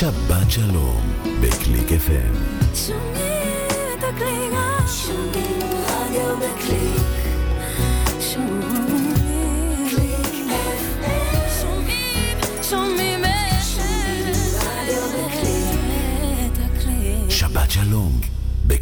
שבת שלום בקליק FM. שומעים את הקליק, שומעים רדיו בקליק.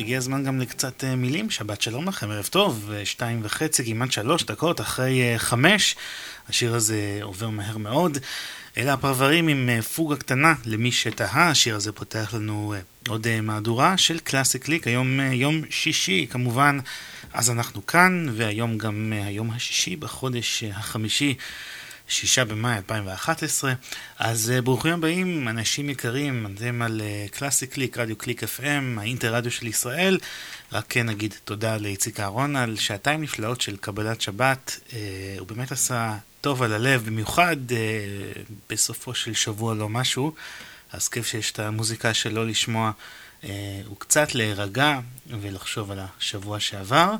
הגיע הזמן גם לקצת אה, מילים. שבת שלום לכם, ערב טוב. אה, שתיים וחצי, כמעט שלוש דקות אחרי אה, חמש. השיר הזה עובר מהר מאוד. אלה הפרברים עם פוגה קטנה למי שתהה. השיר הזה פותח לנו עוד מהדורה של קלאסי קליק. היום יום שישי, כמובן. אז אנחנו כאן, והיום גם היום השישי בחודש החמישי. שישה במאי 2011. אז uh, ברוכים הבאים, אנשים יקרים, אתם על קלאסי קליק, רדיו קליק FM, האינטר רדיו של ישראל. רק uh, נגיד תודה לאיציק אהרון על שעתיים נפלאות של קבלת שבת. הוא באמת עשה טוב על הלב, במיוחד בסופו של שבוע לא משהו. אז כיף שיש את המוזיקה שלו לשמוע וקצת להירגע ולחשוב על השבוע שעבר.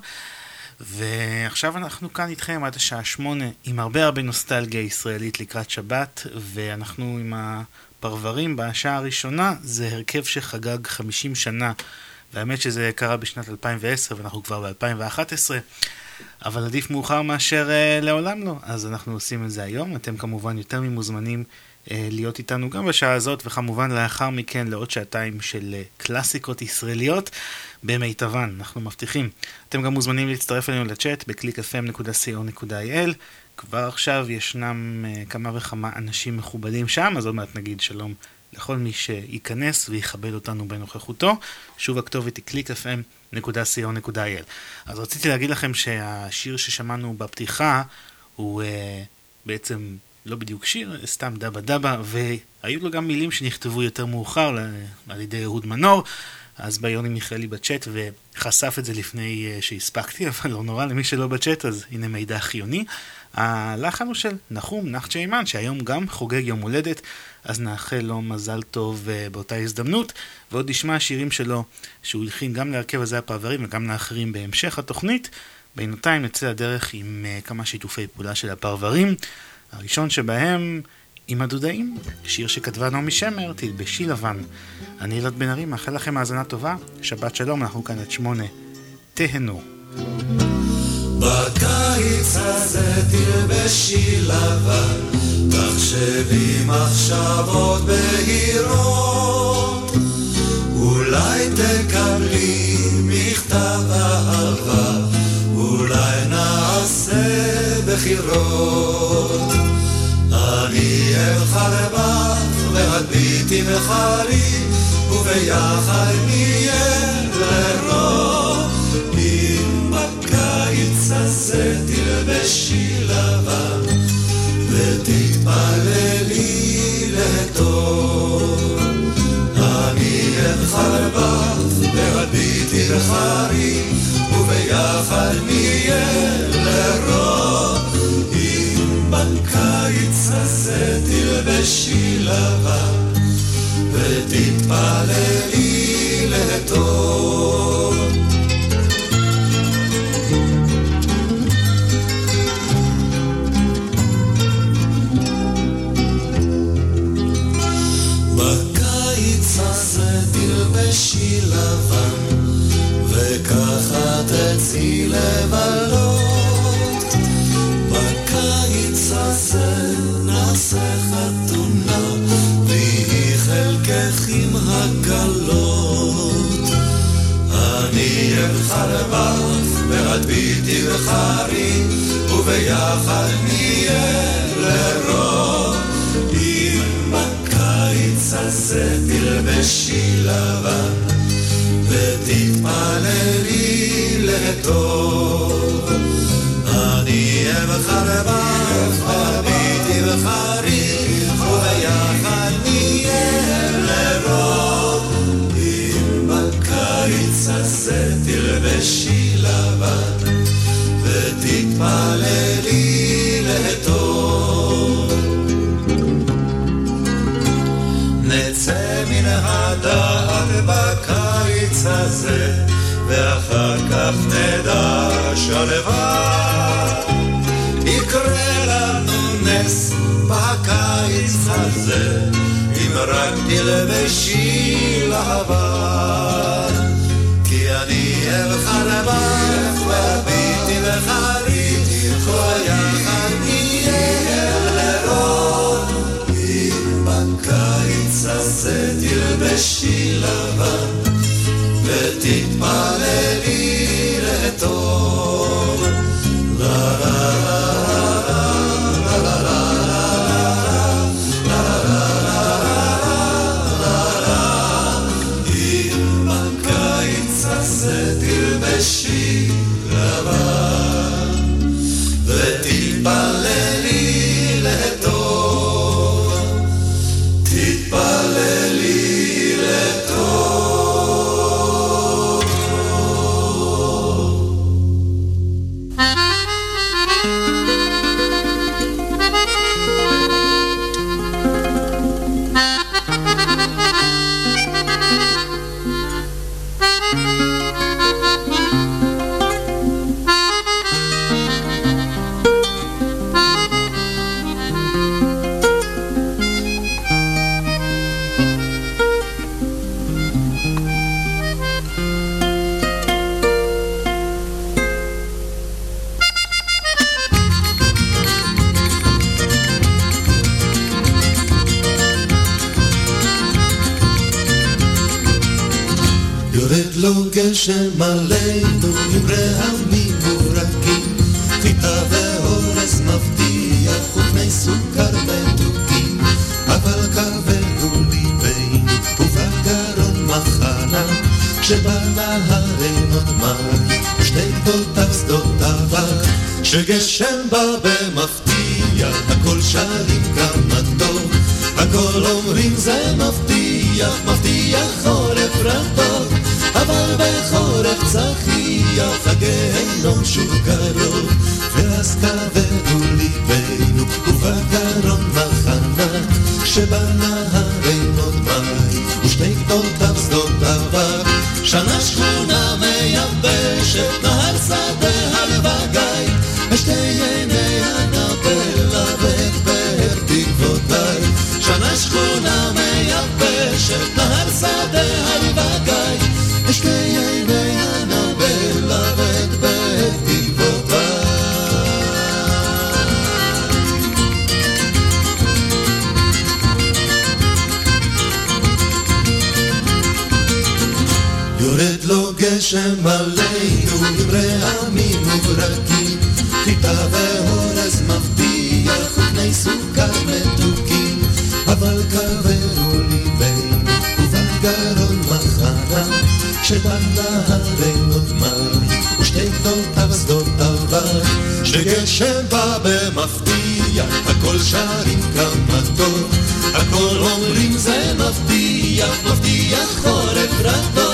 ועכשיו אנחנו כאן איתכם עד השעה שמונה עם הרבה הרבה נוסטלגיה ישראלית לקראת שבת ואנחנו עם הפרברים בשעה הראשונה זה הרכב שחגג 50 שנה והאמת שזה קרה בשנת 2010 ואנחנו כבר ב-2011 אבל עדיף מאוחר מאשר uh, לעולם לא. אז אנחנו עושים את זה היום. אתם כמובן יותר ממוזמנים להיות איתנו גם בשעה הזאת וכמובן לאחר מכן לעוד שעתיים של uh, קלאסיקות ישראליות במיטבן, אנחנו מבטיחים. אתם גם מוזמנים להצטרף אלינו לצ'אט ב-clickfm.co.il כבר עכשיו ישנם uh, כמה וכמה אנשים מכובדים שם, אז עוד מעט נגיד שלום לכל מי שייכנס ויכבד אותנו בנוכחותו. שוב הכתובת היא www.clickfm.co.il. אז רציתי להגיד לכם שהשיר ששמענו בפתיחה הוא uh, בעצם לא בדיוק שיר, סתם דבה דבה, והיו לו גם מילים שנכתבו יותר מאוחר על ידי אהוד מנור. אז בא יוני מיכאלי בצ'אט וחשף את זה לפני uh, שהספקתי, אבל לא נורא, למי שלא בצ'אט אז הנה מידע חיוני. הלחן הוא של נחום נחצ'יימן, שהיום גם חוגג יום הולדת, אז נאחל לו מזל טוב uh, באותה הזדמנות, ועוד נשמע שירים שלו שהוא הלחין גם להרכב הזה הפרברים וגם לאחרים בהמשך התוכנית. בינתיים נצא לדרך עם uh, כמה שיתופי פעולה של הפרברים. הראשון שבהם עם הדודאים, שיר שכתבה נעמי שמר, תלבשי לבן. אני ילד בן ארי, מאחל לכם האזנה טובה, שבת שלום, אנחנו כאן עד שמונה. תהנו. בקיץ הזה תלבשי לבן, תחשבי מחשבות בהירות. אולי תקבלי מכתב אהבה, בחירות. אני אלחר בך והביטי בחרי, וביחד נהיה לרוב. אם בקיץ הזה תלבשי לבן, ותתפללי לטוב. אני אלחר בך והביטי בחרי, וביחד נהיה לרוב. בקיץ הזה תלבשי לבן ותתפללי לטוב. בקיץ הזה וככה תצאי ביתי וחרי, וביחד נהיה לרוב. אם בקיץ הזה תלבשי לבן, ותתפללי לטוב. אני אבחר בך, בקיץ הזה, ואחר כך נדע שלווה. יקרה לנו נס בקיץ הזה, אם רק תלבשי לבן. כי אני נהיה לרוב. אם בקיץ הזה תלבשי לבן, ותתפללי לטוב. שמלאנו מברעיו מגורקים, חיטה ואורז מבטיח ופני סוכר מתוקים, אבל כבדו ליבנו ובגרון מחנה, כשבנהרים עוד מים ושתי גדותיו שדות אבק, שגשם בא במפתיע, הכל שרים כמה טוב, הכל אומרים זה מבטיח, מבטיח חורף רב אבל בחורף צחיח, הגיהנום שוב קרוב, ואז כבדו ליבנו, ובגרון מחנה, שבנהרנו מים, ושתי גדותיו שדות אבק, שנה שכונה מייבשת, נהר שדה הלבגי, ושתי עיני הנבלה ואת באר תקוותיי. שנה שכונה מייבשת, נהר שדה ושתי גשם עלינו עם רעמים וברקים, חיטה ואורז מבטיח ופני סוכר מתוקים, אבל קברו ליבנו ובגרון מחנה, שבנהרנו מים ושתי גדותיו שדות עבר, שגשם בא במפתיע, הכל שרים כמה טוב, הכל אומרים זה מבטיח, מבטיח חורף רטוב,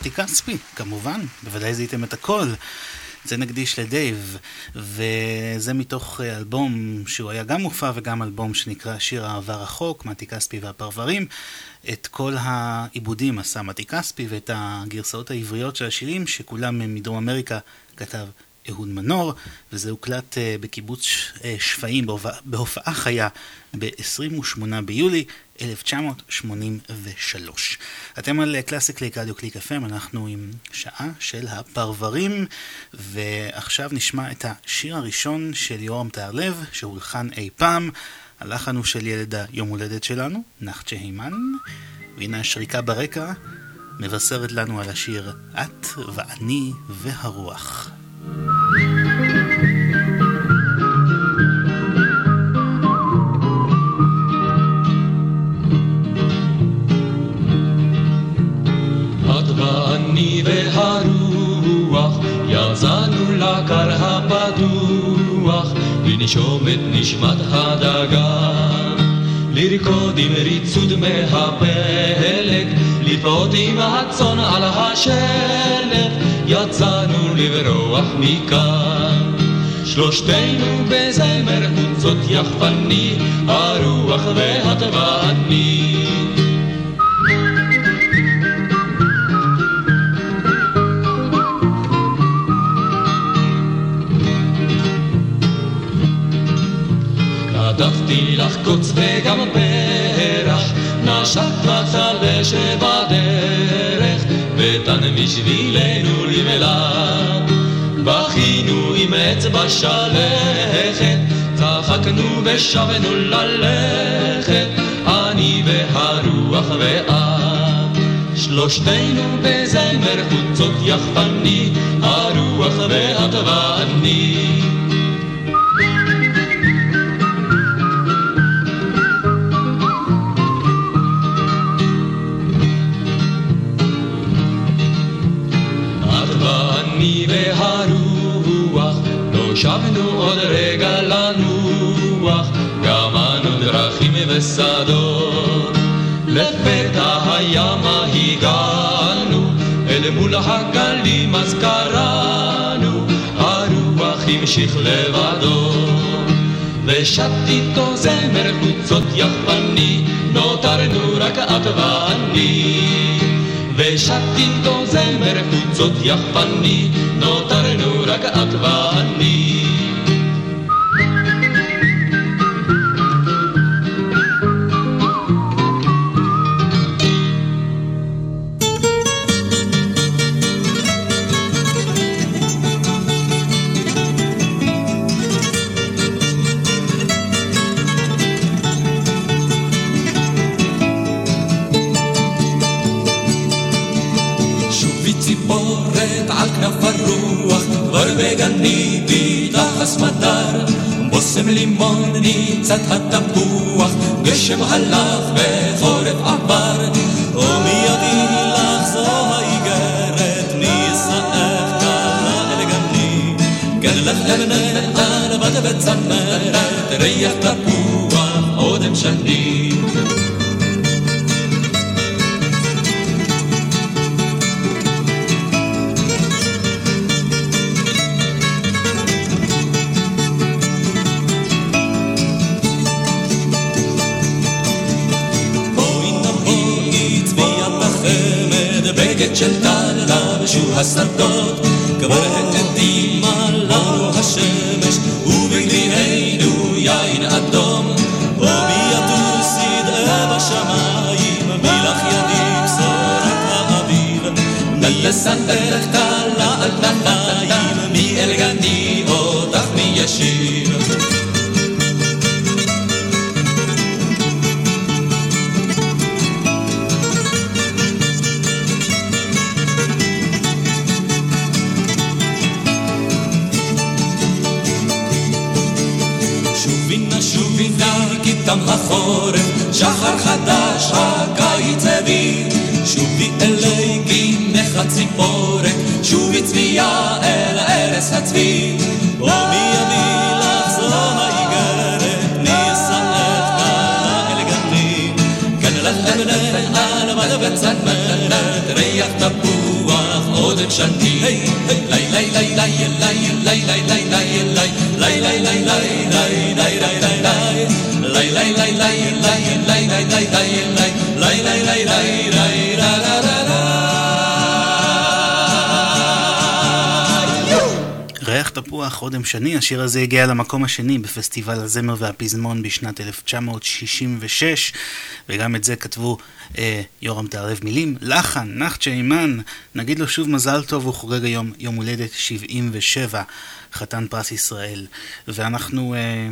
ולמתי כספי, כמובן, בוודאי זיהיתם את הכל. זה נקדיש לדייב, וזה מתוך אה, אלבום שהוא היה גם מופע וגם אלבום שנקרא שיר אהבה רחוק, מתי כספי והפרברים. את כל העיבודים עשה מתי כספי ואת הגרסאות העבריות של השירים, שכולם הם מדרום אמריקה, כתב אהוד מנור, וזה הוקלט אה, בקיבוץ אה, שפיים בהופעה, חיה ב-28 ביולי 1983. אתם על קלאסי קליק רדיו קליק FM, אנחנו עם שעה של הפרברים, ועכשיו נשמע את השיר הראשון של יורם טהרלב, שהולחן אי פעם. הלחן הוא של ילד היום הולדת שלנו, נחצ'ה היימן, והנה השריקה ברקע מבשרת לנו על השיר את ואני והרוח. את ואני והרוח יצאנו לקר הפתוח לנשום את נשמת הדגן לרקוד עם ריצוד מהפלג לפעוט עם הצאן על השלג יצאנו לברוח מכאן. שלושתנו בזמר חוצות יחפני הרוח ואת ואני הדפתי לך קוץ וגם פרח, נשק מצל שבדרך, ותן בשבילנו לבלה. בכינו עם אצבע שלכת, צחקנו ושבנו ללכת, אני והרוח ואת. שלושתנו בזמר חוצות יחפני, הרוח ואת ואני. הרוח, גמנו דרכים ושדות. לפתע הימה הגענו, אל מול הגלים אז קראנו, הרוח המשיך לבדו. ושט איתו זמר חוצות יפני, נותרנו רק את ואני. ושט איתו זמר חוצות יפני, נותרנו רק את ואני. לימון ניצת התפוח, גשם הלך וחורף עבר, ומידי לך זו האיגרת, נישאך קלה אל גני, כן לך אבנה ענבת וצמרת, ריח תפוח אודם שנים. השדות, כבר האדימה לנו השמש, ובגדיענו יין אדום. ומי יטוס ידעה בשמיים, מלך ידים בשורת האוויר. נלסן דרך שחר חדש, הקיץ הביא. שובי אלי גימך הציפורת, שובי צביה אל ערש הצבי. ומי יביא לך זו האיגרת, נישאך קלה אל גני. כאן לך אבנה על מד וצמרת, ריח תפוח אודם שני. לי לי לי לי לי לי לי לי לי לי לי לי לי לי לי לי לי לי ריח תפוח, אודם שני, השיר הזה הגיע למקום השני בפסטיבל הזמר והפזמון בשנת 1966 וגם את זה כתבו אה, יורם תערב מילים, לחן, נחצ'ה אימן, נגיד לו שוב מזל טוב, הוא חוגג היום יום הולדת 77, חתן פרס ישראל ואנחנו אה,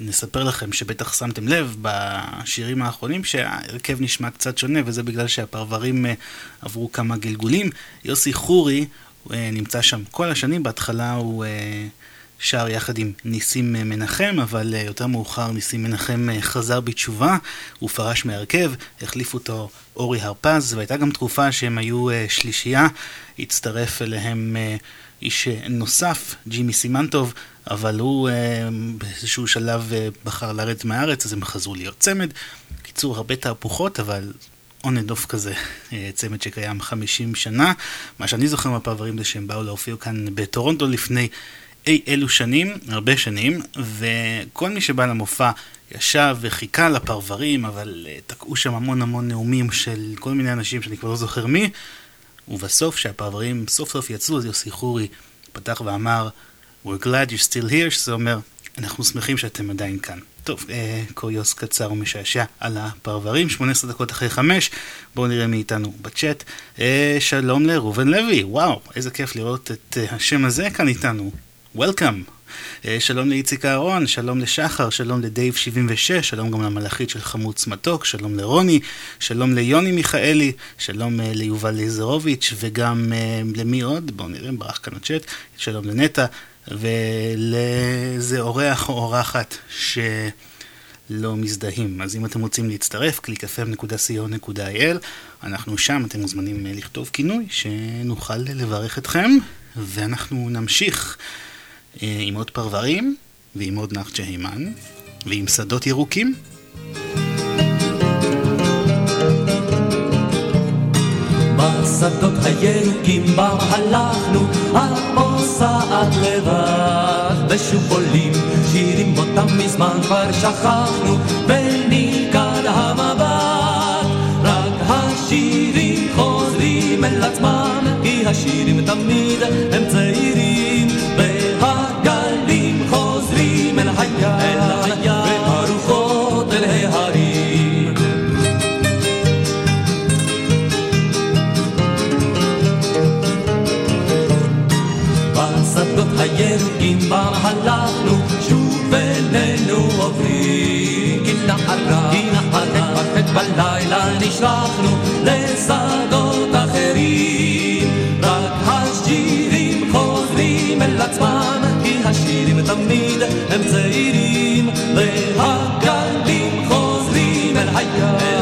נספר לכם שבטח שמתם לב בשירים האחרונים שההרכב נשמע קצת שונה וזה בגלל שהפרברים אה, עברו כמה גלגולים. יוסי חורי נמצא שם כל השנים, בהתחלה הוא אה, שר יחד עם ניסים מנחם, אבל יותר מאוחר ניסים מנחם חזר בתשובה, הוא פרש מהרכב, החליף אותו אורי הרפז, והייתה גם תקופה שהם היו שלישייה, הצטרף אליהם איש נוסף, ג'ימי סימנטוב, אבל הוא אה, באיזשהו שלב אה, בחר לרדת מהארץ, אז הם חזרו להיות צמד. קיצור, הרבה תהפוכות, אבל on and off כזה, אה, צמד שקיים 50 שנה. מה שאני זוכר מהפרברים זה שהם באו להופיע כאן בטורונטו לפני אי אלו שנים, הרבה שנים, וכל מי שבא למופע ישב וחיכה לפרברים, אבל תקעו שם המון המון נאומים של כל מיני אנשים שאני כבר לא זוכר מי, ובסוף, כשהפרברים סוף סוף יצאו, אז יוסי חורי פתח ואמר, We're glad you're still here, שזה אומר, אנחנו שמחים שאתם עדיין כאן. טוב, אה, קוריוס קצר ומשעשע על הפרברים, 18 דקות אחרי 5, בואו נראה מי איתנו בצ'אט. אה, שלום לראובן לוי, וואו, איזה כיף לראות את אה, השם הזה כאן איתנו. אה, שלום לאיציק אהרון, שלום לשחר, שלום לדייב 76, שלום גם למלאכית של חמוץ מתוק, שלום לרוני, שלום ליוני מיכאלי, שלום אה, ליובל ליזרוביץ' וגם אה, למי עוד? בואו נראה, ברח כאן הצ'אט, שלום לנטע ולאיזה אורח או אורחת שלא מזדהים. אז אם אתם רוצים להצטרף, www.clickfm.co.il אנחנו שם, אתם מוזמנים לכתוב כינוי שנוכל לברך אתכם, ואנחנו נמשיך. עם עוד פרברים, ועם עוד נחצ'ה הימן, ועם שדות ירוקים. בשדות הירוקים בם הלכנו, הפוסעת לבד, ושוב עולים שירים אותם מזמן כבר שכחנו, וניגד המבט. רק השירים חוזרים אל עצמם, כי השירים תמיד הם צעירים, והגלים חוזרים אל הים, הירוקים בם הלכנו, שוב אלינו עוברים. כי נערה, כי נערה, פרפט בלילה נשלחנו לשדות אחרים. רק השירים חוזרים אל עצמם, כי השירים תמיד הם צעירים. והגלים חוזרים אל הים,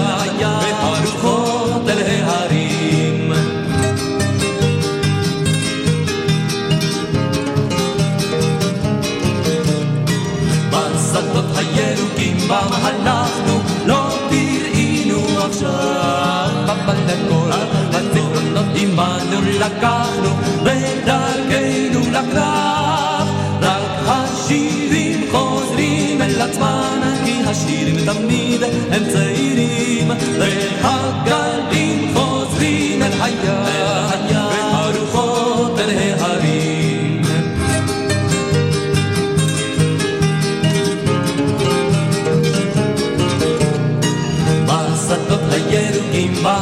עמנו לקחנו, בדרכנו לקרב. רק השירים חוזרים אל עצמם, כי השירים תמיד הם צעירים. והגלים חוזרים אל הים, והרוחות אל ההרים. בשדות הירוקים בה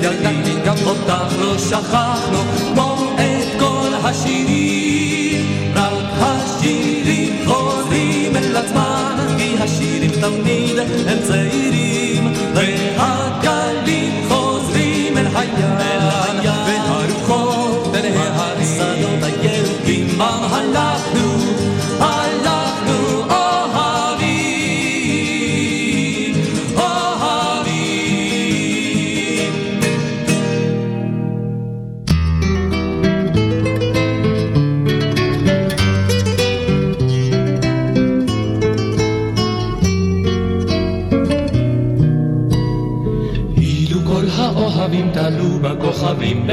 תראי, גם אותך לא שכחנו, כמו את כל השירים. רק השירים חוזרים אל עצמם, כי השירים תמיד הם צעירים. והגלים חוזרים אל הים, והרוחות אל ההרים. שדות הירוקים הלכנו, הלכנו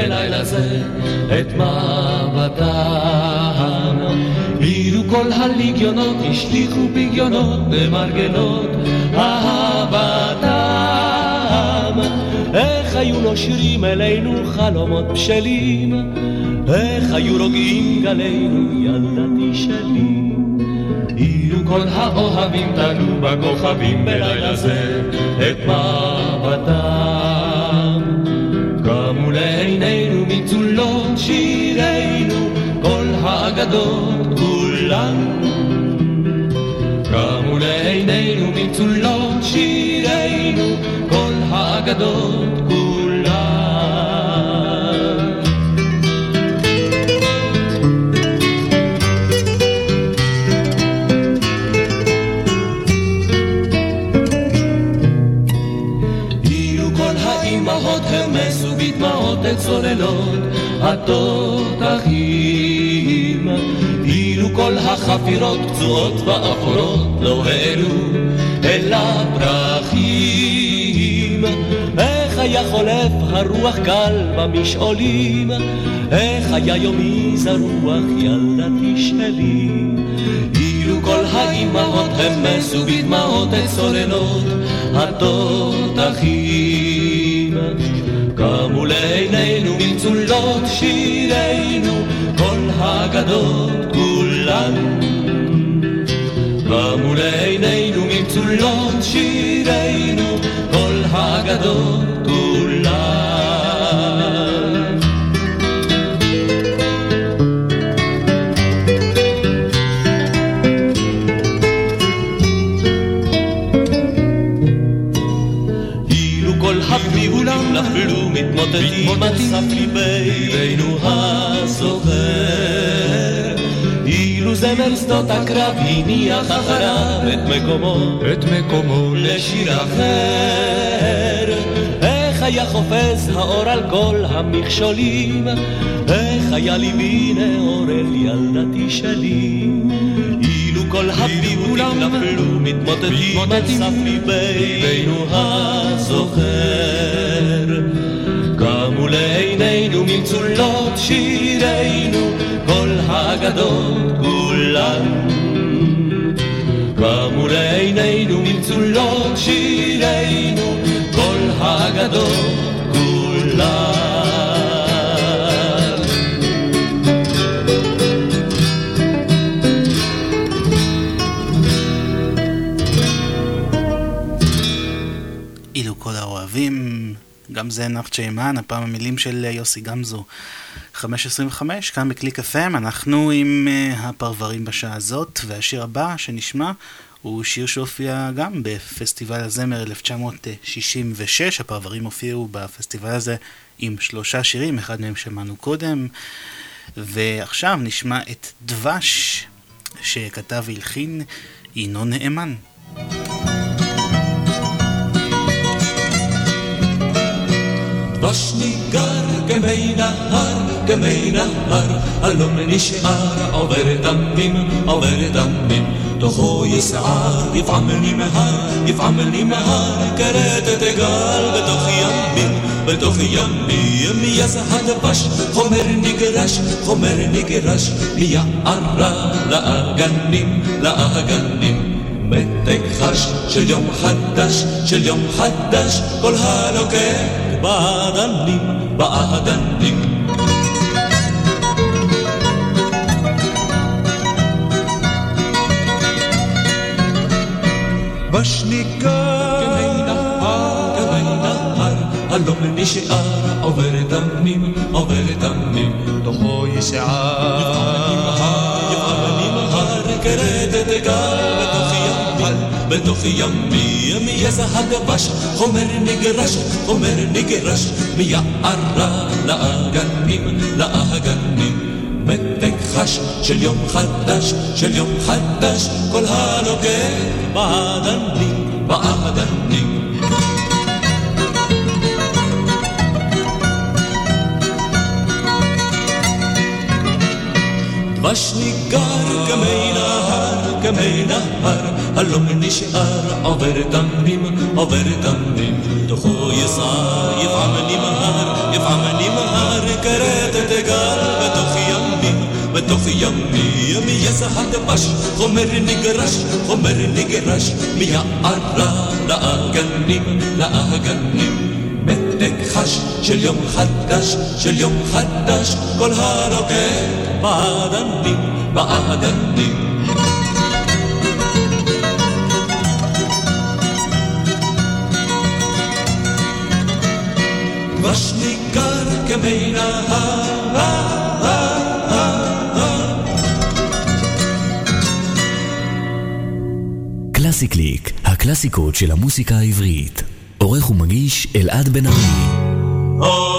בלילה זה את מבטם. אילו כל הליגיונות השליכו פגיונות במרגלות אהבתם. איך היו נושרים אלינו חלומות בשלים, איך היו רוגעים גלינו ילדתי שלי. אילו כל האוהבים תלו בכוכבים בלילה זה את מבטם. מצולות שירינו, כל האגדות כולן. קמו לעינינו מצולות שירינו, כל האגדות צוללות התותחים אילו כל החפירות פצועות ואפורות לא העלו אל הפרחים. איך היה חולף הרוח קל במשעולים? איך היה יומי זרוח ילדתי שלי אילו כל האימהות המסו בדמעות את צוללות התותחים קמו לעינינו מצולות שירינו כל האגדות כולן. קמו לעינינו מצולות שירינו כל האגדות כולן נפלו מתמוטטים על סף ליבנו הזוכר אילו זמר שדות הקרב הניח אחריו את מקומו את מקומו לשיר אחר. איך היה חופז האור על כל המכשולים, איך היה ליבי נאור אל ילדתי שלי. כל הביבולים נפלו מתמוטטים על סף ליבנו הזוכר. קמו לעינינו ממצולות שירינו, כל האגדות כולן. קמו לעינינו ממצולות שירינו, כל האגדות זה נחת שיימן, הפעם המילים של יוסי גמזו. 5.25, כאן בקליק FM, אנחנו עם uh, הפרברים בשעה הזאת, והשיר הבא שנשמע הוא שיר שהופיע גם בפסטיבל הזמר 1966, הפרברים הופיעו בפסטיבל הזה עם שלושה שירים, אחד מהם שמענו קודם, ועכשיו נשמע את דבש, שכתב והלחין ינון נאמן. דבש ניגר כמי נהר, כמי נהר, הלום נשאר עובר דמים, עובר דמים. תוכו יסער, יפעם נמהר, יפעם נמהר, כרתת גל בתוך ימים, בתוך ימים, יזע הדבש, חומר נגרש, חומר נגרש, מיערה לאגנים, לאגנים. מתק חש של יום חדש, של יום חדש, כל הלוקח באדנים, באדנים. בשניקה כמי נהר, כמי נהר, הלום נשאר, עובר דמים, עובר דמים, תוכו ישער, יפעם נמהר, כרתת גל בתוך ימים, בתוך ימים, יזע הדבש, חומר נגרש, חומר נגרש, מיערה לאגנים, לאגנים. מתק חש של יום חדש, של יום חדש, כל הנוגע באדנים, באדנים. דבש ניגר כמי נהר, כמי נהר, הלום נשאר עובר דמים, עובר דמים. תוכו יסער, יפעם נמהר, יפעם נמהר, כרתת גל בתוך ימים, בתוך ימים, יזע הדבש, חומר נגרש, חומר נגרש, מיערה לאגנים, לאגנים. מתק חש של יום חדש, של יום חדש, כל הרוקד באדנים, באדנים. דבש ניגר כמי נהר, קלאסי קליק, הקלאסיקות של המוסיקה העברית. עורך ומגיש אלעד בן ארי.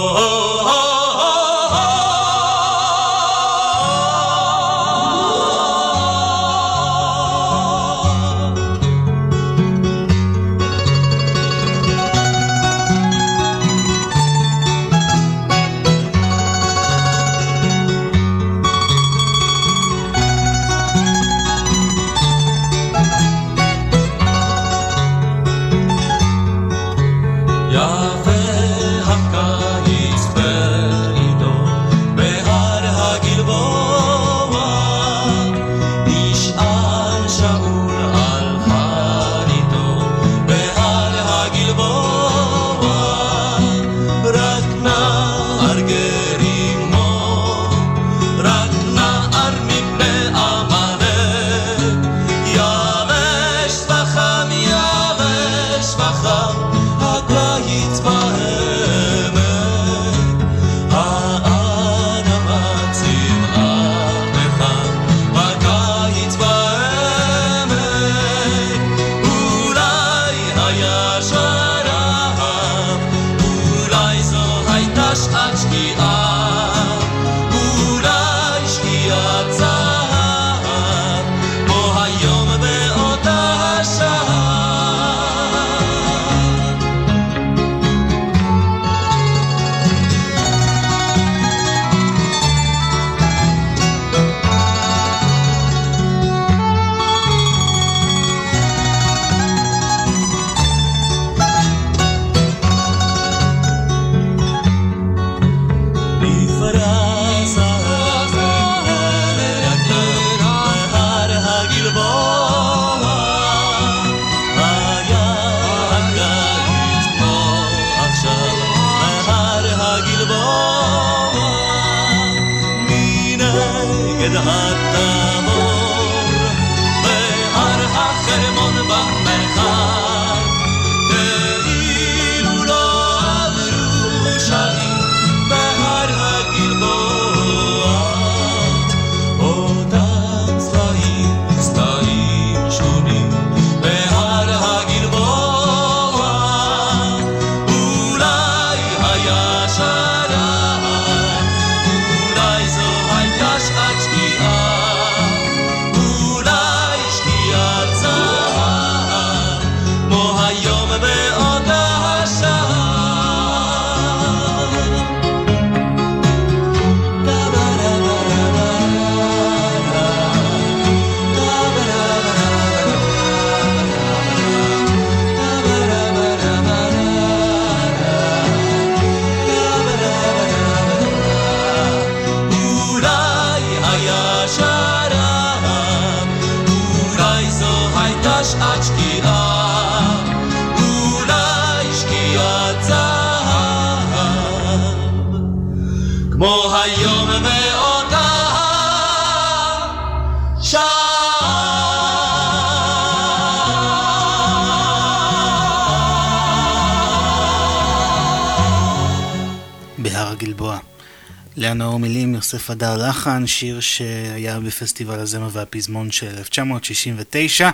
יוסף הדר לחן, שיר שהיה בפסטיבל הזמר והפזמון של 1969,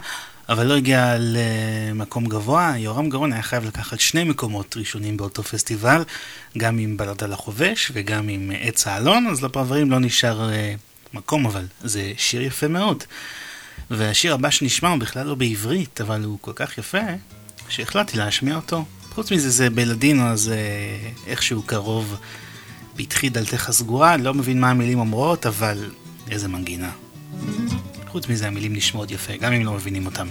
אבל לא הגיע למקום גבוה. יורם גרון היה חייב לקחת שני מקומות ראשונים באותו פסטיבל, גם עם בלד על החובש וגם עם עץ האלון, אז לפרברים לא נשאר uh, מקום, אבל זה שיר יפה מאוד. והשיר הבא שנשמע הוא בכלל לא בעברית, אבל הוא כל כך יפה, שהחלטתי להשמיע אותו. חוץ מזה זה בלדינו, אז uh, איכשהו קרוב. פתחי דלתך סגורה, לא מבין מה המילים אומרות, אבל איזה מנגינה. חוץ מזה המילים נשמעות יפה, גם אם לא מבינים אותם.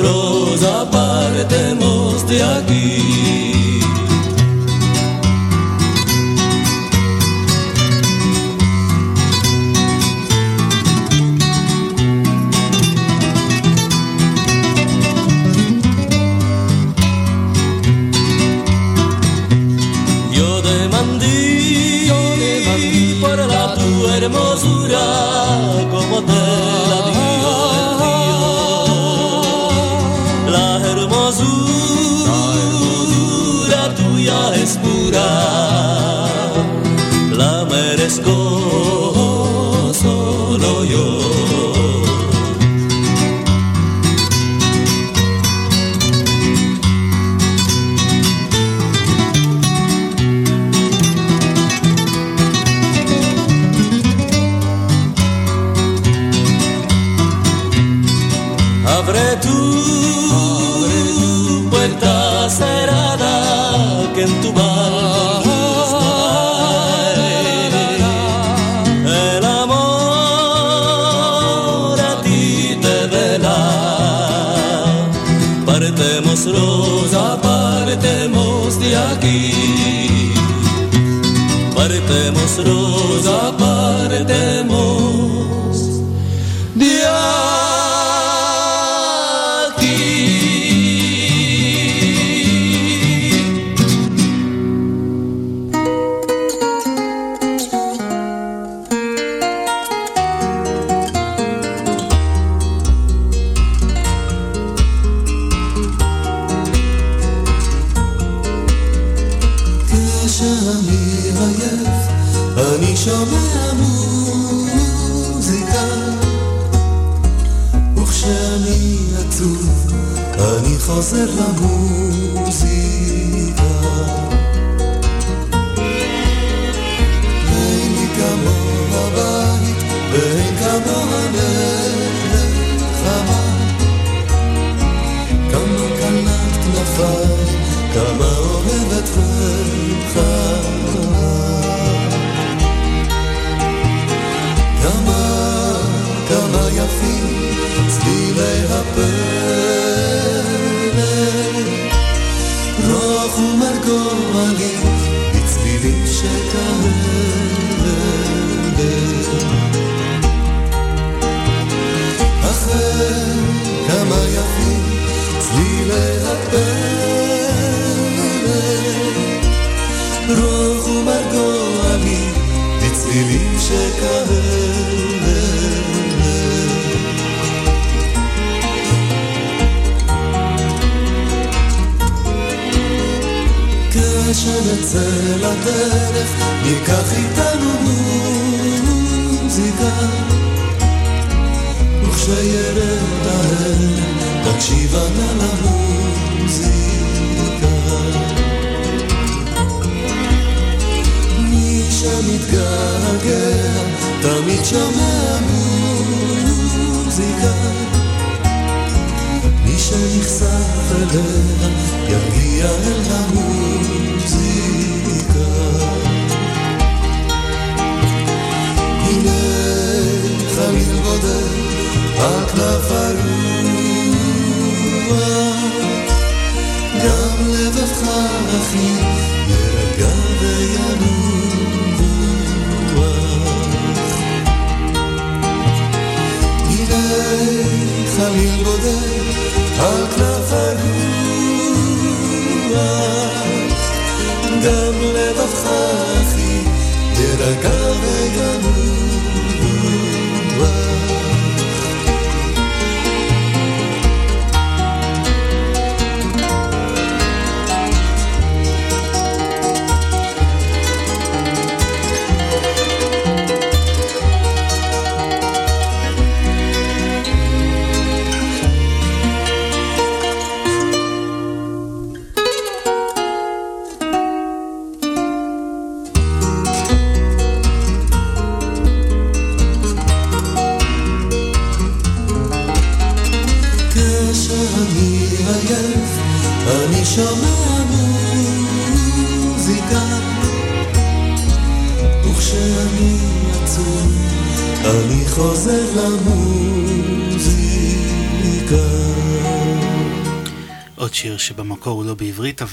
Rosa, partemos Stärke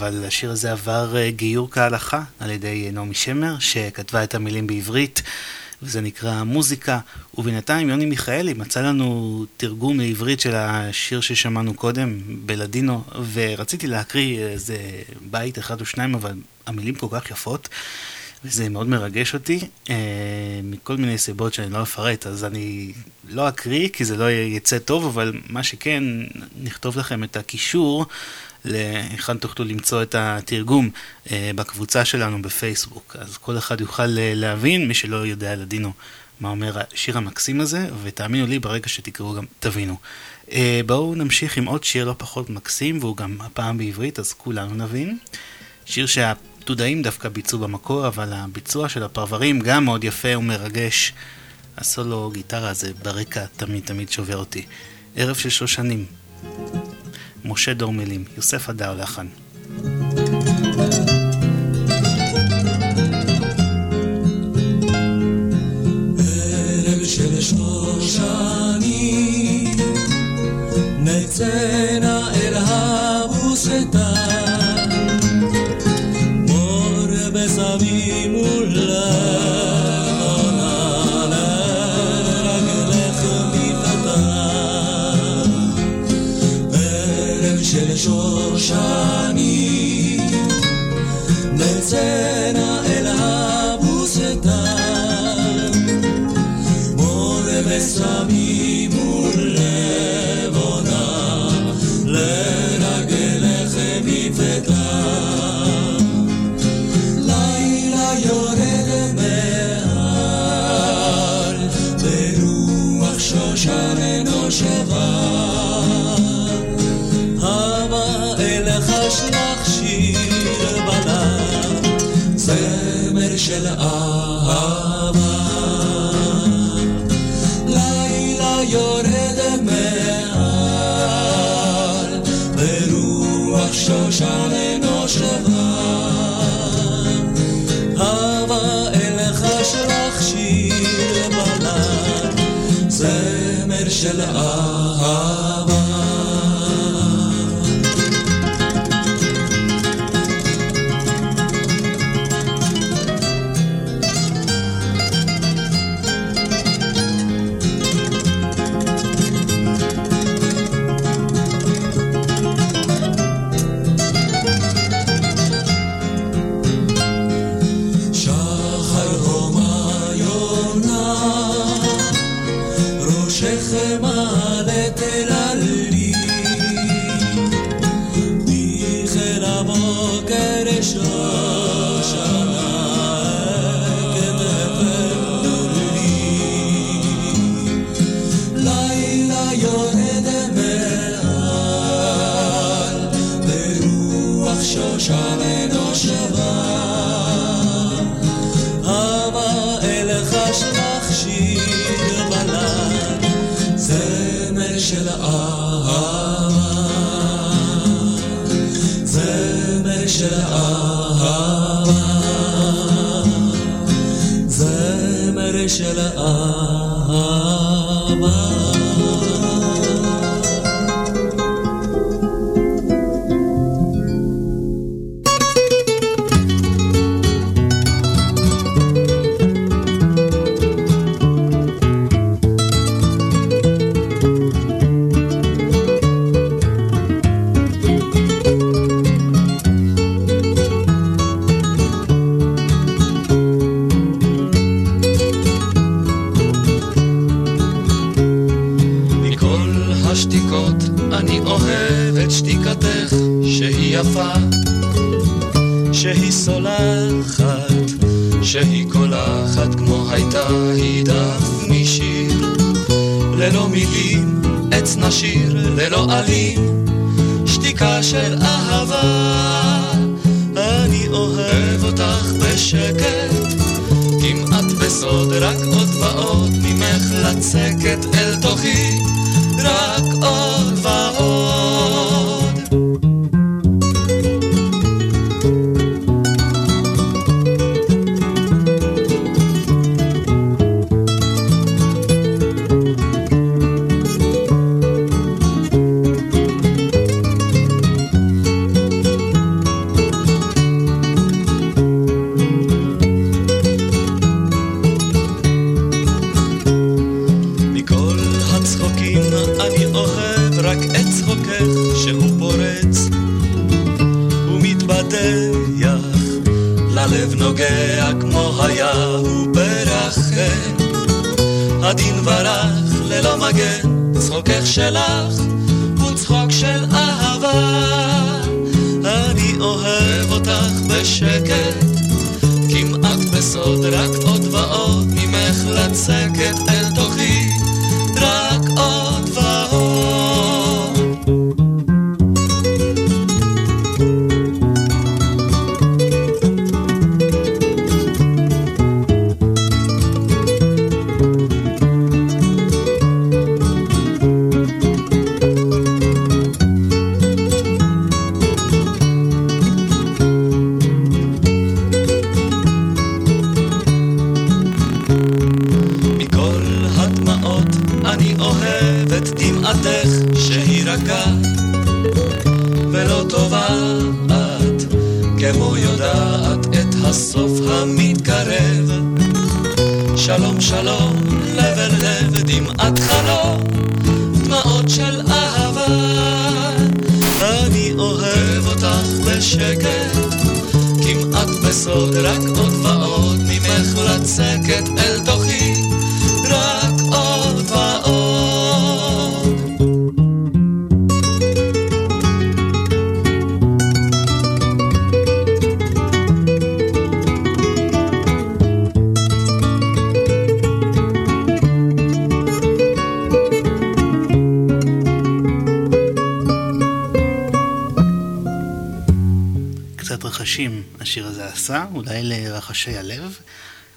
אבל השיר הזה עבר אה, גיור כהלכה על ידי נעמי שמר, שכתבה את המילים בעברית, וזה נקרא מוזיקה. ובינתיים יוני מיכאלי מצא לנו תרגום לעברית של השיר ששמענו קודם, בלדינו, ורציתי להקריא איזה בית אחד או שניים, אבל המילים כל כך יפות. וזה מאוד מרגש אותי, אה, מכל מיני סיבות שאני לא אפרט, אז אני לא אקריא כי זה לא יצא טוב, אבל מה שכן, נכתוב לכם את הקישור להיכן תוכלו למצוא את התרגום אה, בקבוצה שלנו בפייסבוק. אז כל אחד יוכל אה, להבין, מי שלא יודע לדינו מה אומר השיר המקסים הזה, ותאמינו לי, ברגע שתקראו גם תבינו. אה, בואו נמשיך עם עוד שיר לא פחות מקסים, והוא גם הפעם בעברית, אז כולנו נבין. שיר שה... דודאים דווקא ביצעו במקור, אבל הביצוע של הפרברים גם מאוד יפה ומרגש. הסולו גיטרה הזה ברקע תמיד תמיד שובר אותי. ערב של שושנים. משה דור מילים, יוסף הדר לחן. ערב של שושנים, נצאנה אל הבוסתן, ערב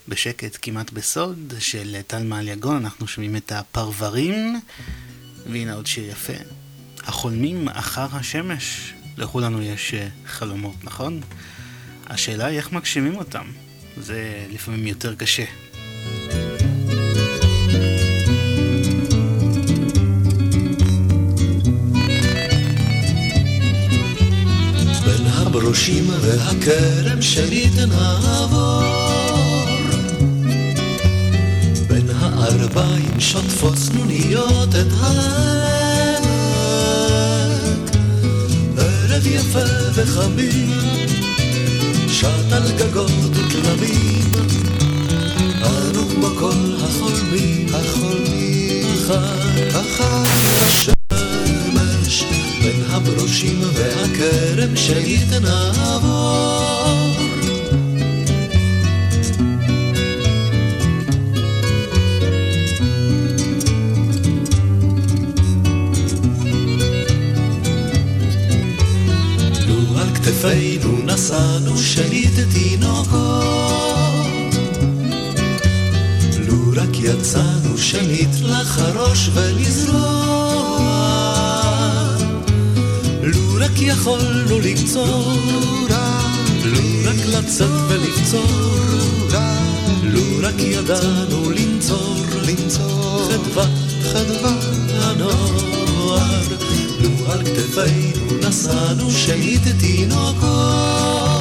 בשקט כמעט בסוד של טל מעליגון, אנחנו שומעים את הפרברים, והנה עוד שיר יפה. החולמים אחר השמש, לכולנו יש אה, חלומות, נכון? השאלה היא איך מגשימים אותם, זה לפעמים יותר קשה. בין הברושים והכרם שלי תנעבור הערביים שוטפות סנוניות את העמק. ערב יפה וחמים, שט על גגות ותלמים, אנו כמו כל החולמים, החולמים, אחר אחר בין הברושים והכרם שהתנעבור. כתפינו נשאנו שליט תינוקות. לו רק יצאנו שנית לחרוש ולזרוע, רק יכולנו לקצור, לו רק לצאת ולקצור, לו רק ידענו למצוא חדווה, חדווה הנוער. לו על כתפינו נשאנו שנית תינוקות.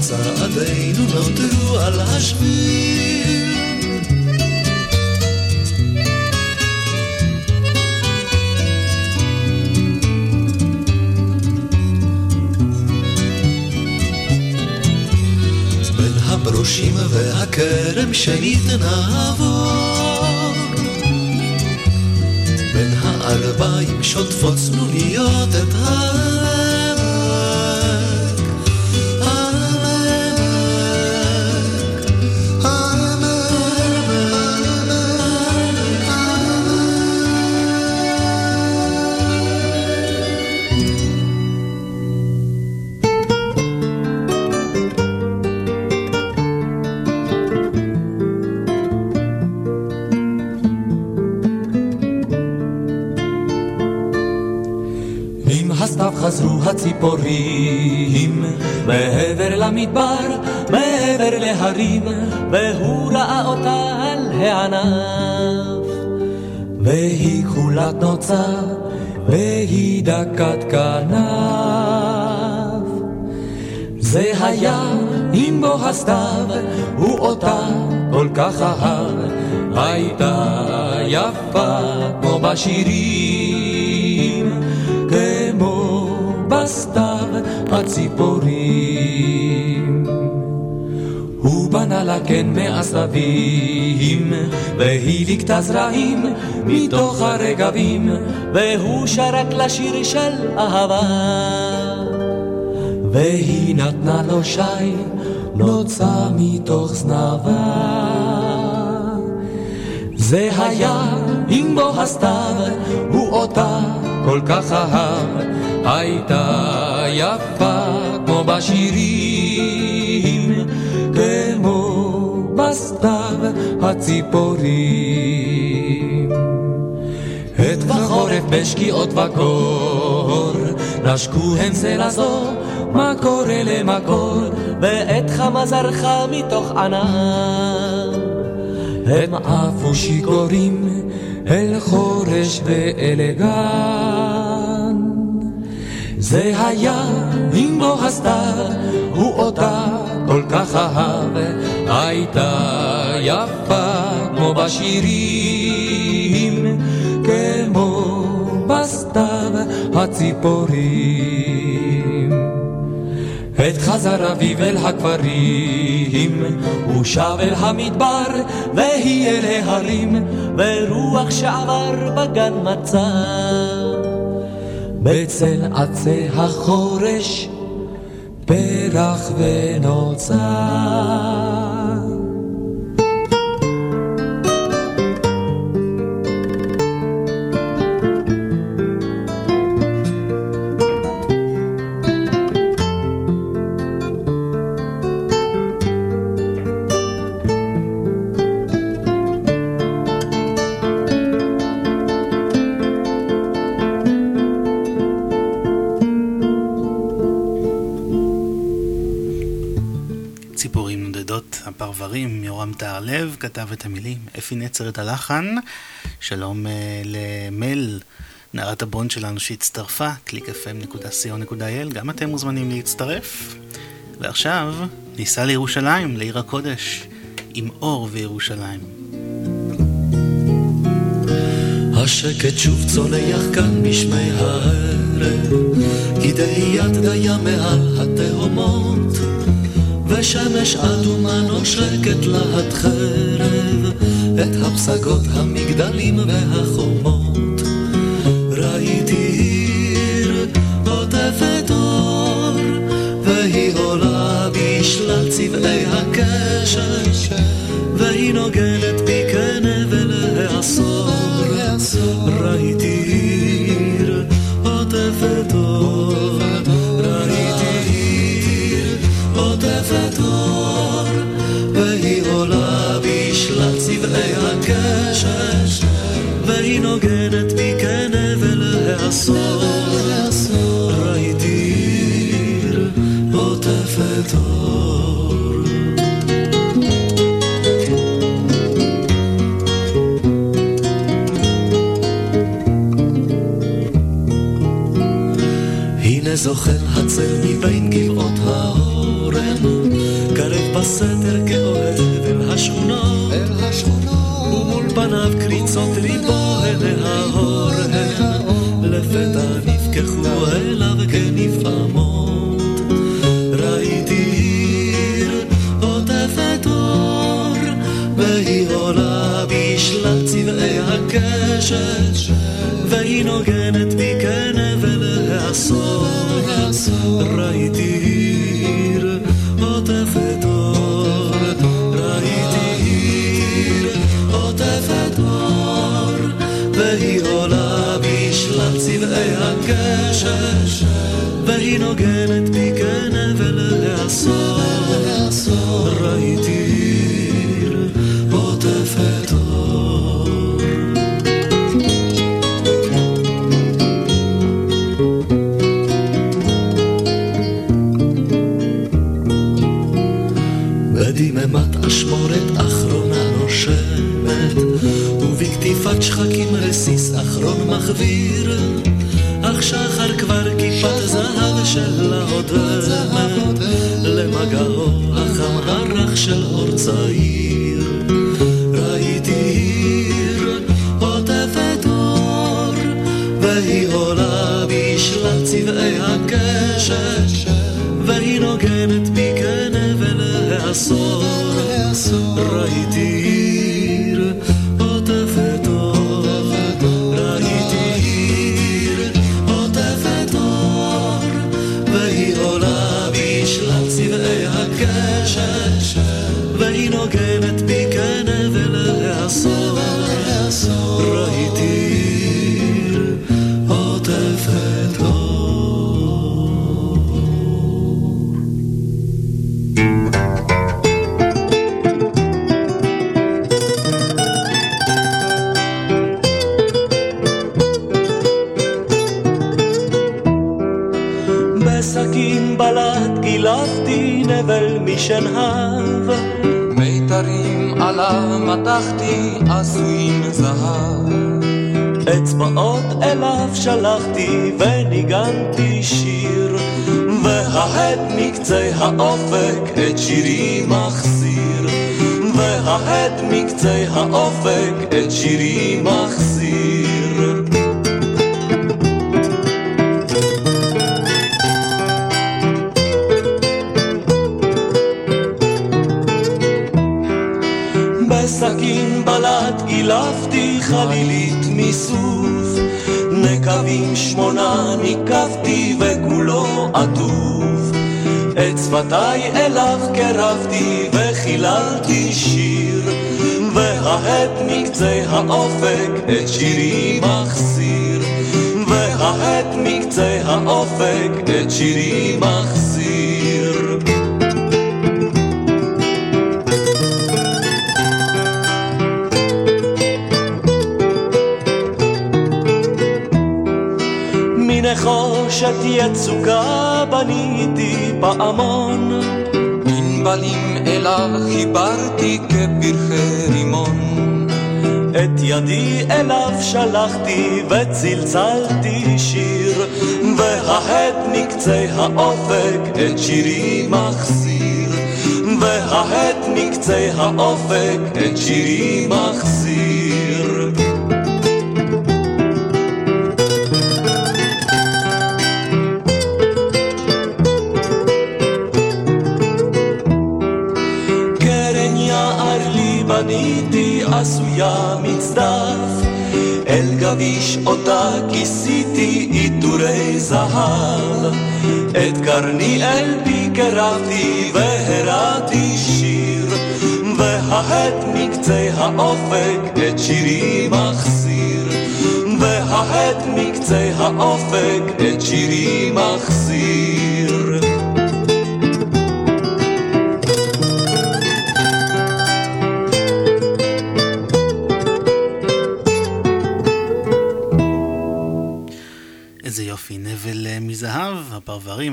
צעדינו נותרו על השביל. שוטפות צנוניות את ה... והוא ראה אותה על הענף. והיא כולת נוצה, והיא דקת כנף. זה היה עם בו הסתיו, הוא אותה כל כך אהב, הייתה יפה כמו בשירים. בסתיו הציפורים. הוא בנה לה קן מעשבים, והיא ליקטה זרעים מתוך הרגבים, והוא שרק לשיר של אהבה. והיא נתנה לו שי, נוצה מתוך זנבה. זה היה עם בו הסתיו, הוא אותה כל כך אהב, הייתה יפה כמו בשירים, הציפורים. עת וחורף בשקיעות וקור, נשקו הם זה לזו, מה קורה למקור, ועת חמה זרחה מתוך ענן. הם עפו שיכורים אל חורש ואל גן. זה היה עם בו הסתיו, הוא אותה כל כך אהב, הייתה יפה כמו בשירים, כמו בסתיו הציפורים. עת חזר אביב אל הכפרים, הוא שב אל המדבר, והיא אל ההרים, ורוח שעבר בגן מצא. בצל עצי החורש, פרח ונוצר. כתב את המילים, אפי נצר את הלחן. שלום uh, למל, נערת הבונד שלנו שהצטרפה, www.clickfm.co.il, גם אתם מוזמנים להצטרף. ועכשיו ניסע לירושלים, לעיר הקודש, עם אור וירושלים. השקט שוב צונח כאן בשמי הערב, כדאיית דיה מעל התהומות, ושמש אדומה נושקת להט חרב, את הפסגות המגדלים והחומות. ראיתי עיר עוטפת אור, והיא עולה בשלל צבעי הקשת, והיא נוגנת עוטפת אור, והיא עולה בשלל צבעי הקשת, והיא נוגנת בי כנבל העשור. ראיתי הצל מבין גבעות האורן, קרב בסתר כאוהב אל השכונות, אל השכונות, ומול פניו קריצות ליבו אל ההורן, לפתע נפקחו אליו כנפעמות. ראיתי עיר עוטפת אור, והיא עולה בשלל צבעי הקשת, והיא נוגנת בי כנבל העשור. ראיתי נוגנת בי כנבל העשור. ראיתי למגעו החם הרך של אור צעיר. שלחתי וניגנתי שיר, וההד מקצה האופק את שירי מחסיר, וההד מקצה האופק את שירי מחסיר. וההד מקצה האופק את שירי מחסיר, וההד מקצה האופק את שירי מחסיר. מנחושת יצוקה בניתי פעמון, ענבלים אליו חיברתי כפרחי רימון. את ידי אליו שלחתי וצלצלתי שיר, וההד מקצה האופק את שירי מחסיר, וההד מקצה האופק את שירי מחסיר. עשויה מצדף, אל גביש אותה כיסיתי עיטורי זהב, את קרני אל פי קרבתי והרעתי שיר, וההט מקצה האופק את שירי מחסיר, וההט מקצה האופק את שירי מחסיר.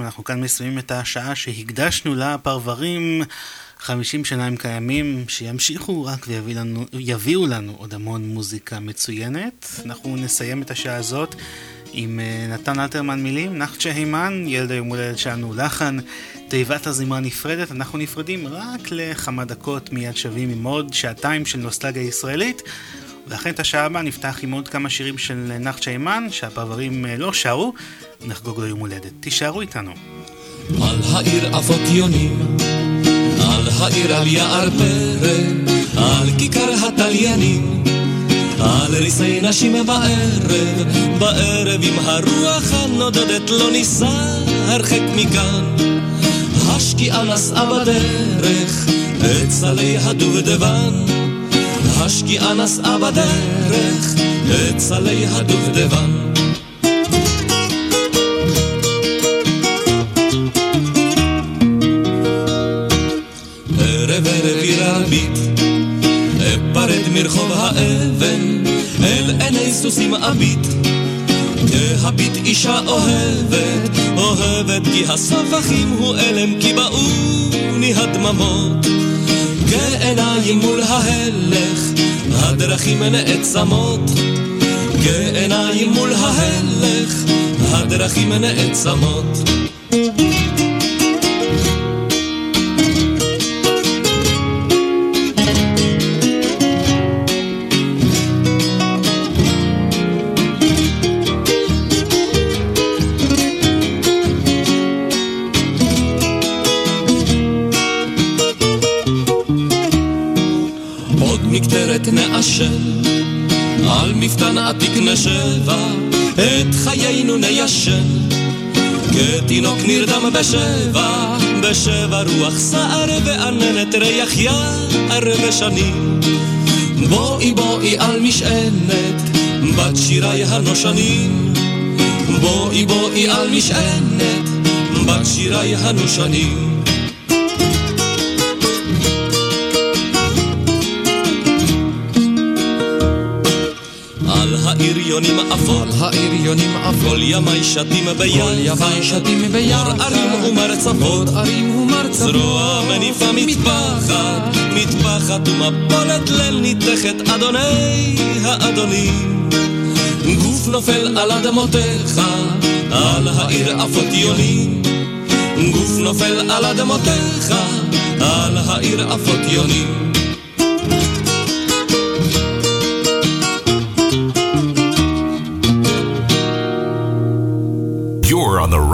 אנחנו כאן מסיימים את השעה שהקדשנו לפרברים. 50 שנה הם קיימים, שימשיכו רק ויביאו לנו עוד המון מוזיקה מצוינת. אנחנו נסיים את השעה הזאת עם אה, נתן אלתרמן מילים, נחצ'ה הימן, ילד היום הולדת שלנו לחן, תיבת הזמרה נפרדת, אנחנו נפרדים רק לכמה דקות מיד שווים עם עוד שעתיים של נוסטגיה ישראלית. ולכן את השעה הבאה נפתח עם עוד כמה שירים של נחצ'ה הימן, שהפרברים אה, לא שרו, נחגוג לו יום הולדת. תישארו איתנו. על העיר עפות יונים, על העיר על יער פרא, על כיכר התליינים, על ריסי נשים בערב, בערב עם הרוח הנודדת לא ניסע הרחק מכאן. השקיעה נסעה בדרך את סלי הדובדבן, השקיעה נסעה בדרך סלי הדובדבן. מביט, אפרד מרחוב האבן, אל עיני סוסים אביט. כהביט אישה אוהבת, אוהבת כי הספחים הוא אלם, כי באוני הדממות. כעיניים מול ההלך, הדרכים נעצמות. כעיניים מול ההלך, הדרכים נעצמות. נעשן, על מפתן עתיק נשבע, את חיינו ניישן. כתינוק נרדם בשבע, בשבע רוח סער ועננת ריח יער ושנים. בואי בואי על משענת, בת שירי הנושנים. בואי בואי על משענת, בת שירי הנושנים. ההריונים עפות, ההריונים עפות, כל ימי שתים ביחד, כל ימי שתים ביחד, אור ערים ומרצפות, ערים ומרצפות, זרוע מניפה מטפחת, מטפחת. ומפולת ליל ניתכת, אדוני האדונים. גוף נופל על אדמותיך, על העיר עפות יונים. גוף נופל על אדמותיך, על העיר עפות יונים.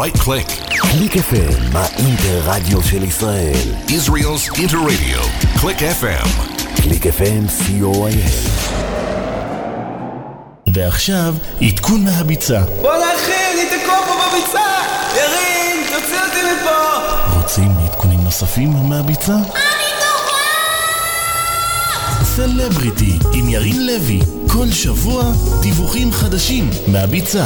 Right click. קליק FM, האינטר-רדיו של ישראל. Israel's Inter-Radio. קליק FM. קליק FM, co.il. ועכשיו, עדכון מהביצה. בוא נכין, אני תקוע פה בביצה! ירין, תוציא אותי מפה! רוצים עדכונים נוספים מהביצה? סלבריטי עם ירין לוי, כל שבוע דיווחים חדשים מהביצה.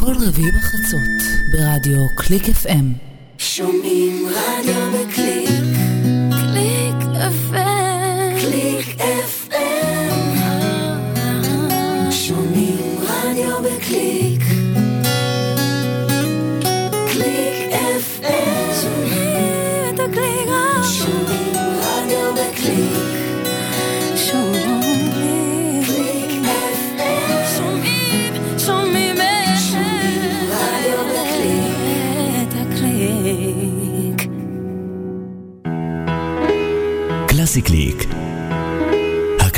כל רביעי בחצות, ברדיו קליק FM. שומעים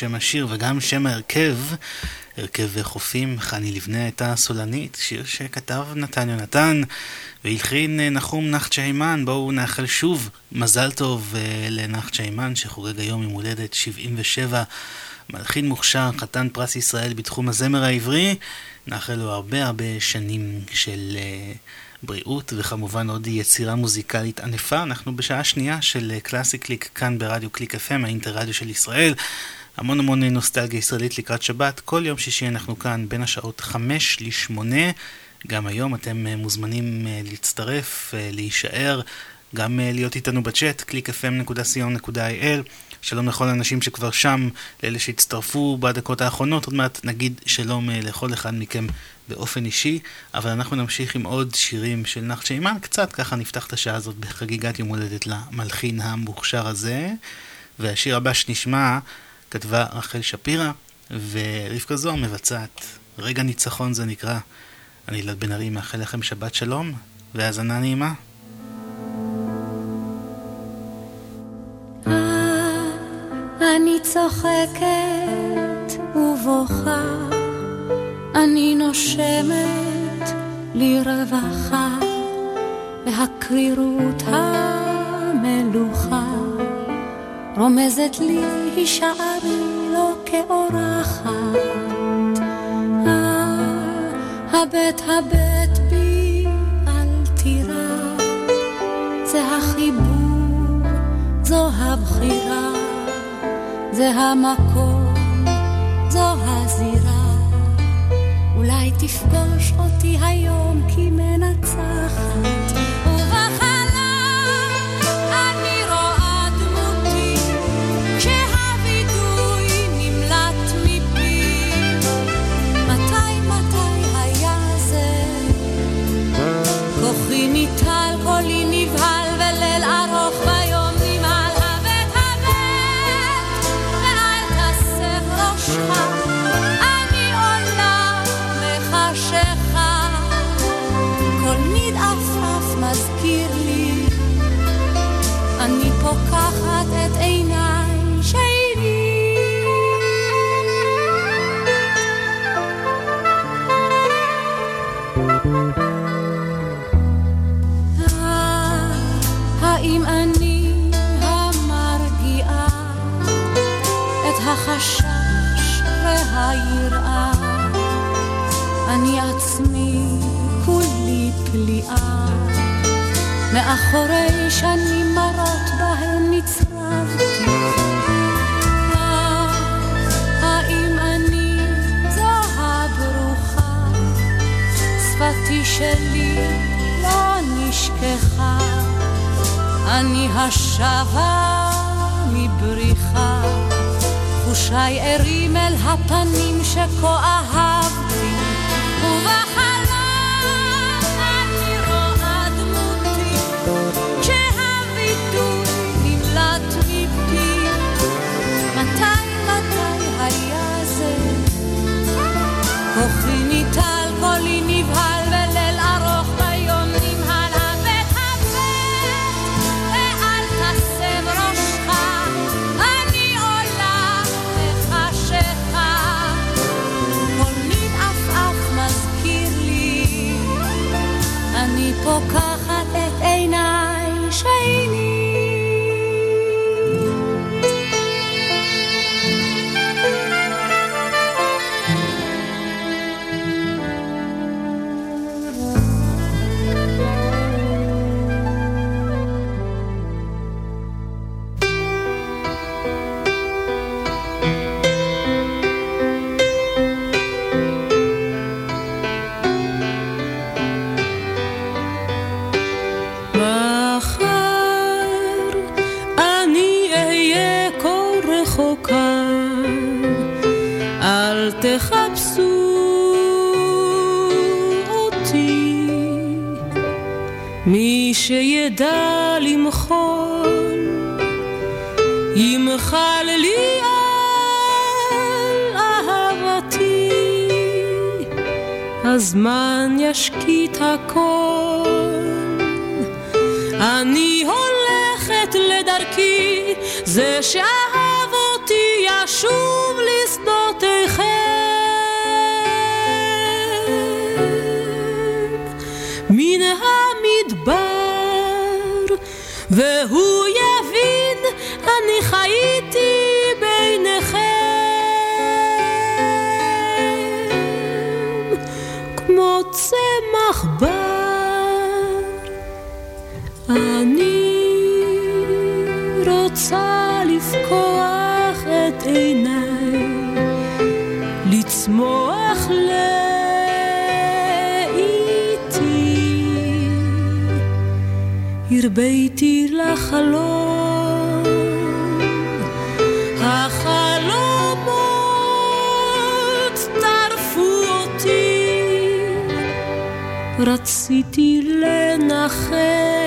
שם השיר וגם שם ההרכב, הרכב חופים, חני ליבנה הייתה סולנית, שיר שכתב נתן יונתן והלחין נחום נחצ'ה היימן. בואו נאחל שוב מזל טוב אה, לנחצ'ה היימן שחוגג היום יום הולדת 77. מלחין מוכשר, חתן פרס ישראל בתחום הזמר העברי. נאחל לו הרבה הרבה שנים של... uh, בריאות וכמובן עוד יצירה מוזיקלית ענפה. אנחנו בשעה שנייה של קלאסי קליק כאן ברדיו קליק FM, האינטר-רדיו של ישראל. המון המון נוסטלגיה ישראלית לקראת שבת. כל יום שישי אנחנו כאן בין השעות 5 ל-8. גם היום אתם אה, מוזמנים אה, להצטרף, אה, להישאר, גם להיות איתנו בצ'אט, www.clickfm.co.il. שלום לכל האנשים שכבר שם, לאלה שהצטרפו בדקות האחרונות, עוד מעט נגיד שלום לכל אחד מכם באופן אישי, אבל אנחנו נמשיך עם עוד שירים של נחצ'ה אימן, קצת ככה נפתח את השעה הזאת בחגיגת יום הולדת למלחין המוכשר הזה, והשיר הבא שנשמע כתבה רחל שפירא, ורבקה זוהר מבצעת. רגע ניצחון זה נקרא. אני אלעד בן ארי מאחל לכם שבת שלום, והאזנה נעימה. אני צוחקת ובוכה, אני נושמת לרווחה, והקרירות המלוכה רומזת לי הישארי לא כאורחת. אה, הבט הבט בי אל תירא, זה החיבור, זו הבחירה, זה המקום, זו הזירה, אולי תפגוש אותי היום כי מאחורי שנים מרות בהן נצרבתי. האם אני זו הברוכה? שפתי שלי לא נשכחה. אני השבה מבריחה. חושיי ערים אל הפנים שכה אהבתי. הזמן ישקיט הכל. אני הולכת לדרכי, זה שאהב אותי ישוב לשדותיכם. מן המדבר והוא הרביתי לחלום, החלומות טרפו אותי, רציתי לנחם,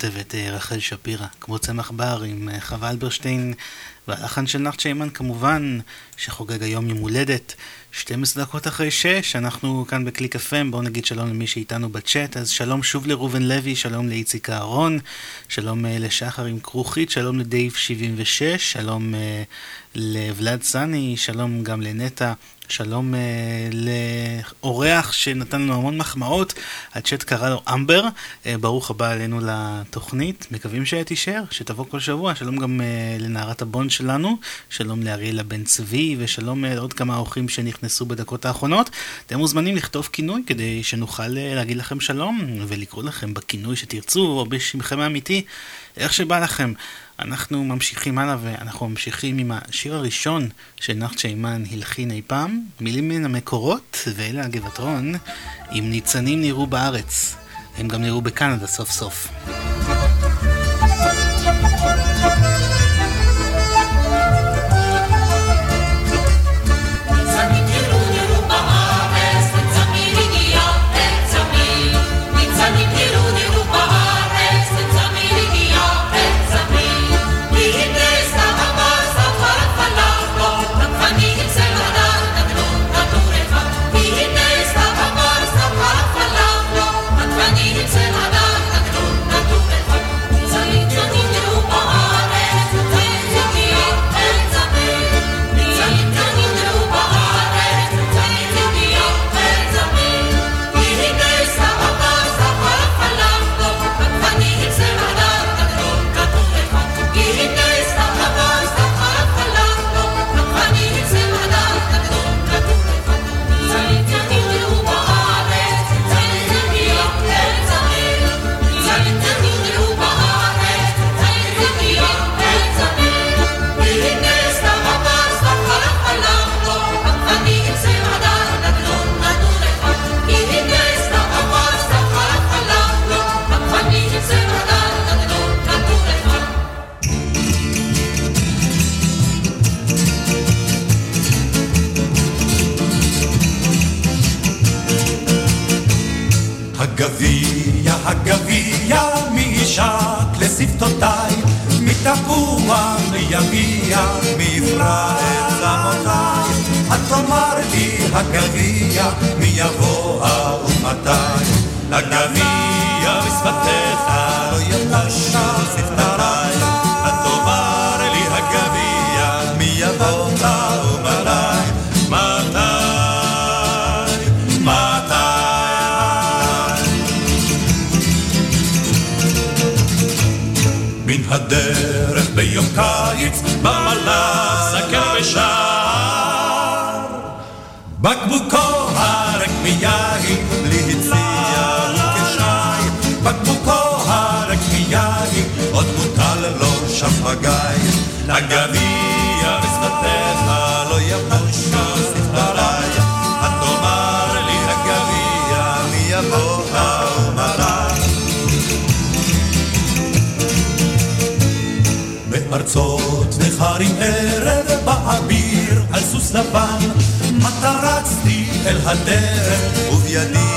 כותבת אה, רחל שפירא, כמו צמח בר עם אה, חווה אלברשטיין והלחן של נחת שיימן כמובן, שחוגג היום יום הולדת, 12 דקות אחרי 6, אנחנו כאן בקליק FM, בואו נגיד שלום למי שאיתנו בצ'אט, אז שלום שוב לראובן לוי, שלום לאיציק אהרון, שלום אה, לשחר עם כרוכית, שלום לדייב 76, שלום לוולד סני, שלום גם לנטע. שלום uh, לאורח שנתן לנו המון מחמאות, הצ'אט קרא לו אמבר, uh, ברוך הבא אלינו לתוכנית, מקווים שתישאר, שתבוא כל שבוע, שלום גם uh, לנערת הבון שלנו, שלום לאריאלה בן צבי, ושלום uh, לעוד כמה אורחים שנכנסו בדקות האחרונות. אתם מוזמנים לכתוב כינוי כדי שנוכל uh, להגיד לכם שלום, ולקרוא לכם בכינוי שתרצו, או בשמכם האמיתי, איך שבא לכם. אנחנו ממשיכים הלאה ואנחנו ממשיכים עם השיר הראשון שנחת שיימן הלחין אי פעם, מילים מן המקורות, ואלה הגבעת רון, אם ניצנים נראו בארץ, הם גם נראו בקנדה סוף סוף. יפרע את צמותיי. את תאמר לי הגביע, מי יבוא ומתי. הגביע בשפתיך לא יבשו שפתותיי. את תאמר לי הגביע, מי יבוא ומתי. הדרך ביום קיץ, בקבוקו הריק מיין, בלי הציע וכשי. בקבוקו הריק מיין, עוד מוטל לו שפגי. לגביע בשפתיך לא יבושו שפתותיי. את תאמר לי הגביע, מי יבוא ומתי. בארצות נכרים ערב באביר על סוס רצתי אל הדרך ובידי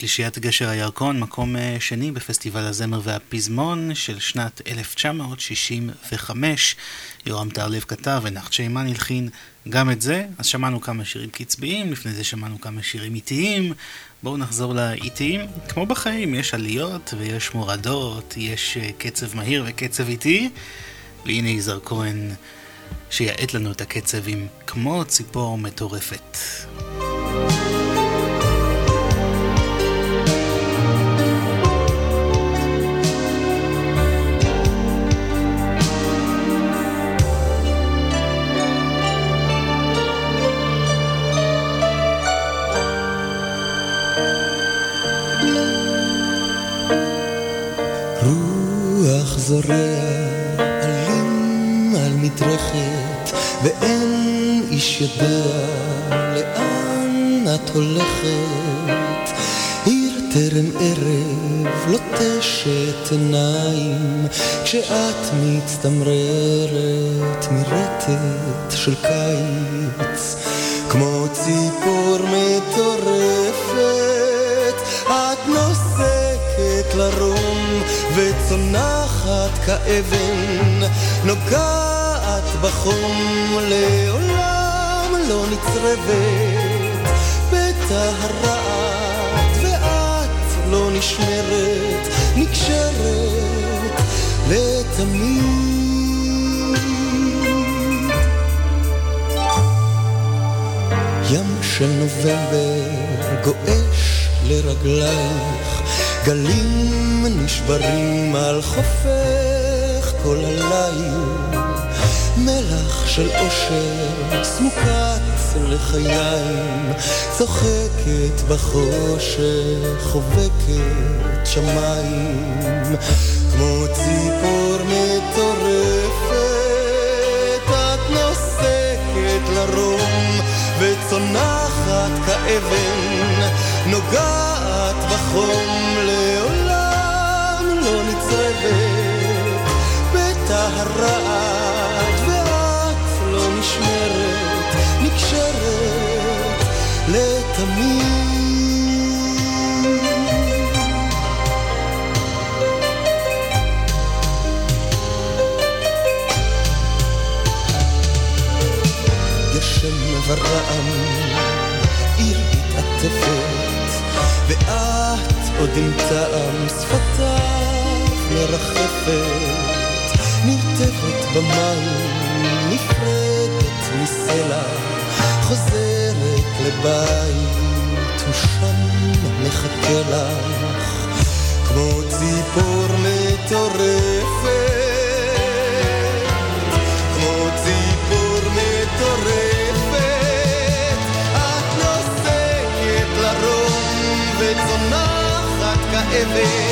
שלישיית גשר הירקון, מקום אה, שני בפסטיבל הזמר והפזמון של שנת 1965. יורם טהרלב כתב ונחצ'ה אימן הלחין גם את זה. אז שמענו כמה שירים קצביים, לפני זה שמענו כמה שירים איטיים. בואו נחזור לאיטיים. כמו בחיים, יש עליות ויש מורדות, יש אה, קצב מהיר וקצב איטי. והנה יזהר כהן שיעט לנו את הקצב עם כמו ציפור מטורפת. זורע עלים על מדרכת ואין איש יודע לאן את הולכת. עיר טרם ערב לוטשת עיניים כשאת מצטמררת מרטט של קיץ. כמו ציפור מטורפת את נוסקת לרום וצונחת כאבן, נוגעת בחום, לעולם לא נצרבת בטהרת, ואת לא נשמרת, נקשרת לתמיד. ים של נובמבר גועש לרגלייך גלים נשברים על חופך כל הליל, מלח של אושר סמוקת לחיים, צוחקת בחושך, חובקת שמיים, כמו ציפור מטורפת, את נוסקת לרום וצונחת כאבן, נוגעת בחום לעולם לא נצרבת בטהרת ואת לא נשמרת, נקשרת לתמיד ורעם, עוד עם טעם שפתיו מרחפת, נרטבת במים, נפרדת מסלע, חוזרת לבית, ושם מחכה לך, כמו ציפור מטורפת. if it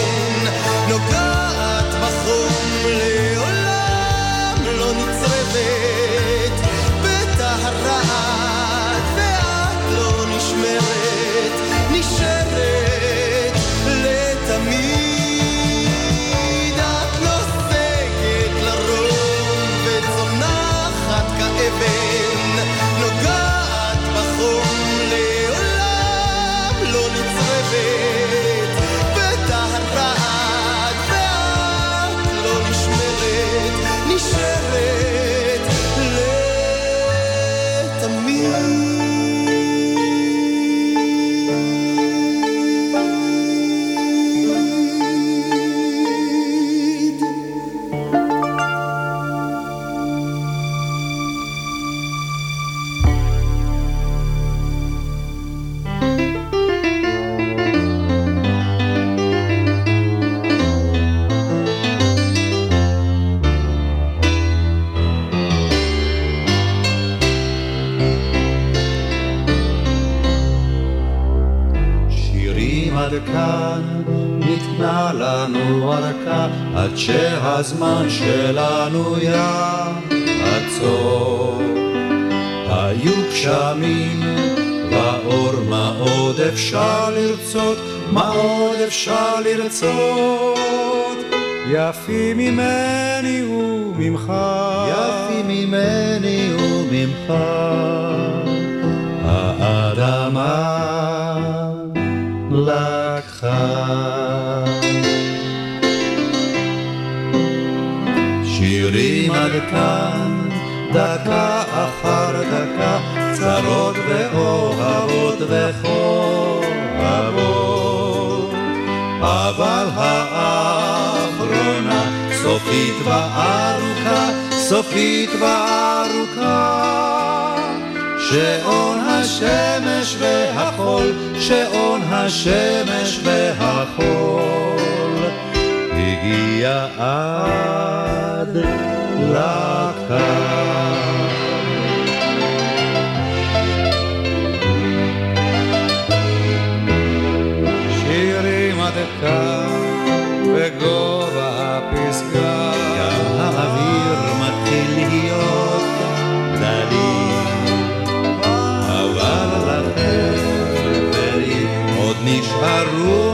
אפשר לרצות? יפי ממני וממך, יפי ממני וממך, האדמה לקחה. שירים עד כאן, דקה אחר דקה, צרות ואוהבות וכואבות, סופית וארוכה, סופית וארוכה. שעון השמש והחול, שעון השמש והחול, הגיע עד לקו. עוד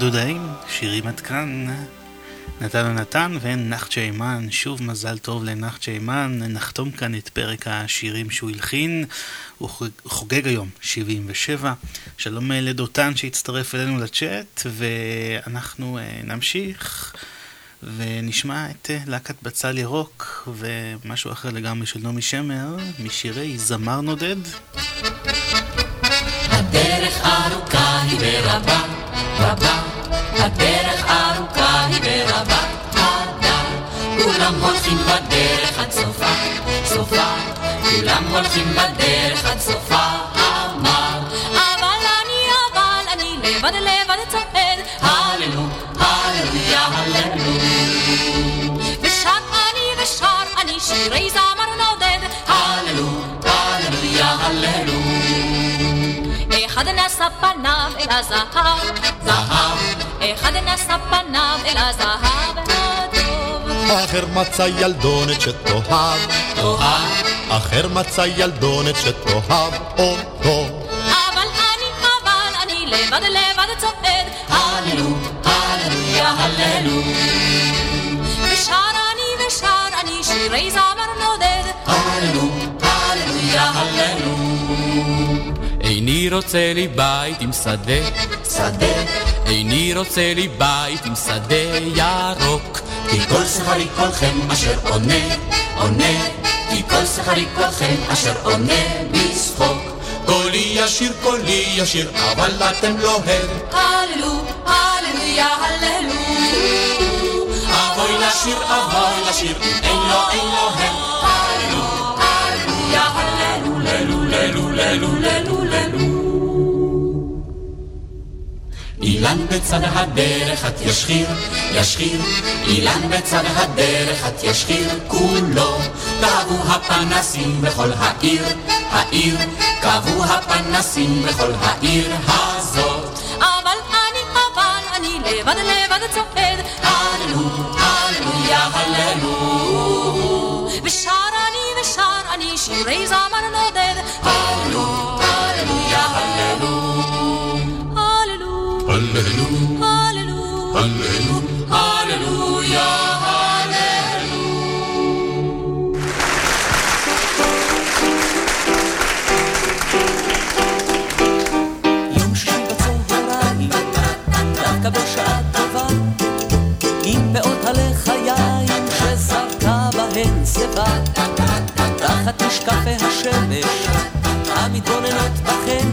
הדודאים, שירים עד כאן. נתן ונתן ונחצ'ה אימן, שוב מזל טוב לנחצ'ה אימן, נחתום כאן את פרק השירים שהוא הלחין, הוא חוג- חוגג היום 77. שלום אה, לדותן שהצטרף אלינו לצ'אט, ואנחנו אה, נמשיך ונשמע את אה, להקת בצל ירוק ומשהו אחר לגמרי של נעמי שמר, משירי זמר נודד. הדרך ארוכה היא ורבה, רבה, הדרך ארוכה היא ורבה, הדר. כולם הולכים בדרך עד סופה, סופה, כולם הולכים בדרך עד סופה, אמר. אבל אני, אבל אני לבד לבד אחד נשא פניו אל הזהב, זהב, אחד נשא פניו אל הזהב הטוב. אחר מצא ילדונת שתאהב, תאהב, אחר מצא ילדונת שתאהב אותו. אבל אני, אבל אני לבד לבד צועד, הללו, הללויה, הללו. ושר אני ושר אני שירי זמר נודד, הללו, הללויה, הללו. איני רוצה לי בית עם שדה, שדה, איני רוצה לי בית עם שדה ירוק. כי כל שכרי כולכם אשר עונה, עונה, כי כל שכרי כולכם אשר עונה בשחוק. קולי ישיר, קולי ישיר, אבל אתם לא הד. הללו, הללויה, הללו. אבוי לשיר, אבוי לשיר, אין לו, אין לו הד. הללו, הללויה, הללו, ללו, ללו, ללו, ללו, ללו. אילן בצד הדרך את ישחיר, ישחיר, אילן בצד הדרך את ישחיר כולו. כבו הפנסים בכל העיר, העיר, כבו הפנסים בכל העיר הזאת. אבל אני, אבל אני לבד לבד צועד, הללו, הללויה, הללו. ושר אני ושר אני שירי זמר נודד, הללו, משקפי השמש, המתבוננות בכן.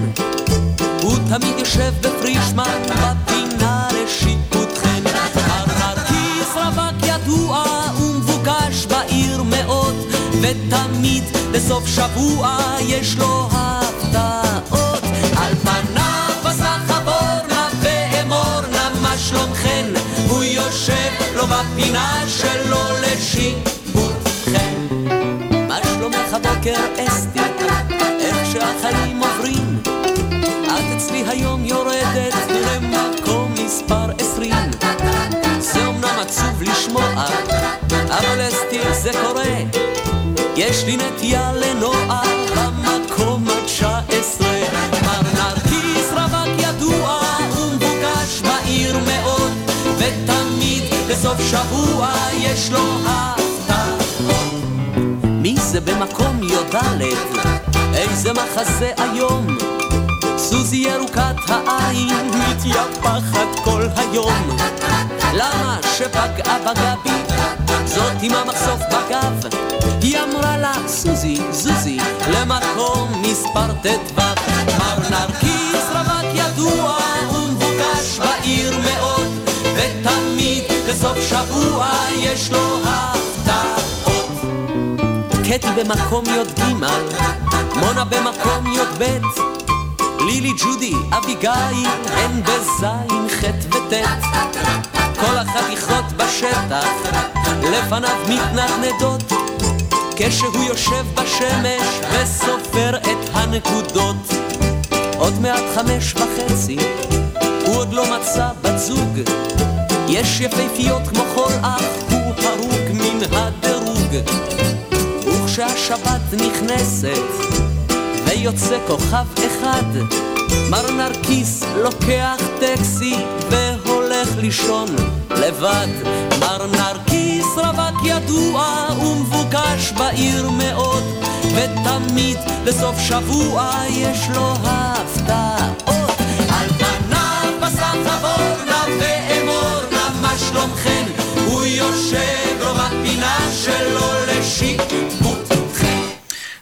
הוא תמיד יושב בפרישמן, בפינה לשיפוט חן. הנרקיס רווק ידוע ומבוקש בעיר מאוד, ותמיד בסוף שבוע יש לו הפתעות. על פניו בסך אורנה ואמורנה, מה שלומכן? הוא יושב לו בפינה שלו הבוקר אסתי? איך שהחיים עוברים? את אצלי היום יורדת למקום מספר עשרים. זה אמנם עצוב לשמוע, אבל אסתי זה קורה. יש לי נטייה לנוער במקום התשע עשרה. מר נרקיס רווק ידוע ומבוקש בעיר מאוד, ותמיד בסוף שבוע יש לו הפתעות. זה במקום י"ד? איזה מחזה היום. סוזי ירוקת העין מתייפחת כל היום. למה שפגעה בגבי? זאת עם המחשוף בגב. היא אמרה לה, סוזי, זוזי, למקום מספר ט"ו. מר נרקיס רווק ידוע ומבוקש בעיר מאוד, ותמיד בסוף שבוע יש לו הפתעות. קטי במקום י"ג, מונה במקום י"ב. לילי, ג'ודי, אביגיל, הן בזין, ח' וט'. כל החתיכות בשטח, לפניו מתנדנדות, כשהוא יושב בשמש וסופר את הנקודות. עוד מעט חמש וחצי, הוא עוד לא מצא בת זוג. יש יפהפיות כמו כל אח, הוא הרוג מן הדירוג. וכשהשבת נכנסת, ויוצא כוכב אחד, מר נרקיס לוקח טקסי והולך לישון לבד. מר נרקיס רווק ידוע ומבוקש בעיר מאוד, ותמיד בסוף שבוע יש לו הפתעות. על פניו בסך אורנה ואמורנה, מה שלומכן? הוא יושב לו בפינה שלו לשיפוט.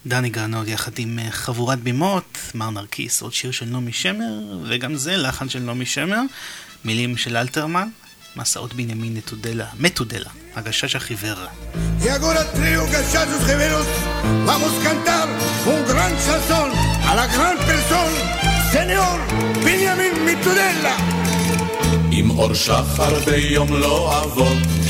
דני גרנוד יחד עם אה, חבורת בימות, מר נרקיס, עוד שיר של נעמי שמר, וגם זה לחן של נעמי שמר, מילים של אלתרמן, מסעות בנימין נתודלה, מתודלה, הגשש החיוור. Y ahora vamos a cantar un gran a la gran persona, señor. עם אור שחר ביום לא אבות,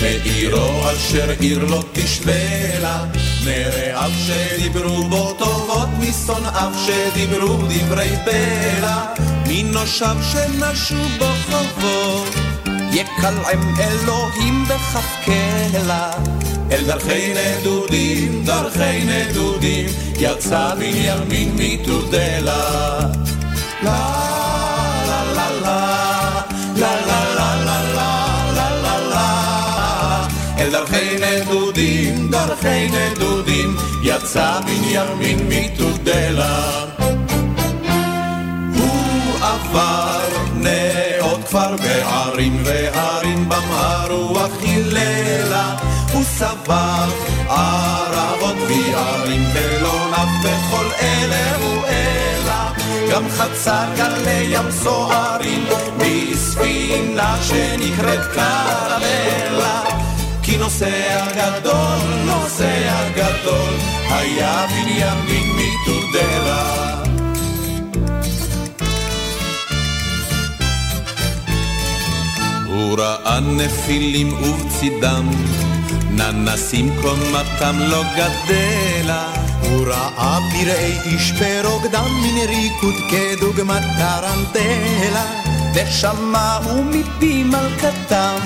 מעירו אשר עיר לא תשווה לה, מרעיו שדיברו בו טובות, משונאיו שדיברו דברי בלע, מנושיו שנשו בו חובות, יקלעם אלוהים בכף קלע. אל דרכי נדודים, דרכי נדודים, יצא בנימין מתודלה. לה לה דרכי נדודים, יצא בנימין מתודלה. הוא עבר נאות כפר בערים והרים במהר רוח היללה הוא סבב ערבות ויערים ולא נף בכל אלה הוא אלה. גם חצה גלי ים סוערים בספינה שנקראת קרמלה כי נוסע גדול, נוסע גדול היה בנימין מתודלה הוא ראה נפילים ובצידם, ננסים קומתם לא גדלה. הוא ראה פראי איש ברוקדם מן ריקוד כדוגמת טרנטלה. ושמעו מפי מלכתם,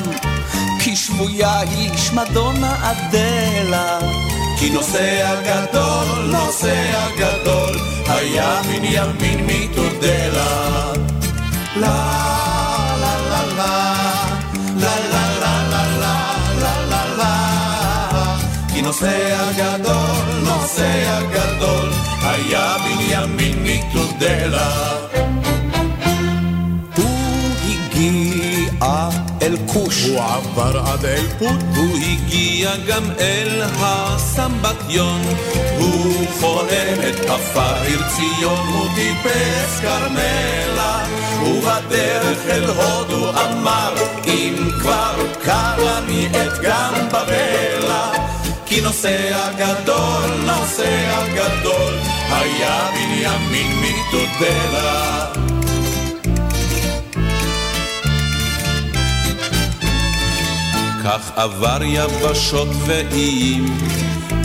כי שבויה היא שמדונה אדלה. כי נוסע גדול, נוסע גדול, היה בנימין מתודלה. לה לה לה לה לה לה לה לה לה לה לה לה כי נוסע גדול, נוסע גדול, היה בנימין מתודלה. הוא הגיע אל כוש. הוא עבר עד אל פוט. הוא הגיע גם אל הסמבטיון. הוא חולם את עפר ציון, הוא טיפס כרמלה. ובדרך אל הודו אמר, אם כבר קרה לי את גם בבלה. כי נוסע גדול, נוסע גדול, היה בנימין מתודלה. כך עבר יבשות ואיים,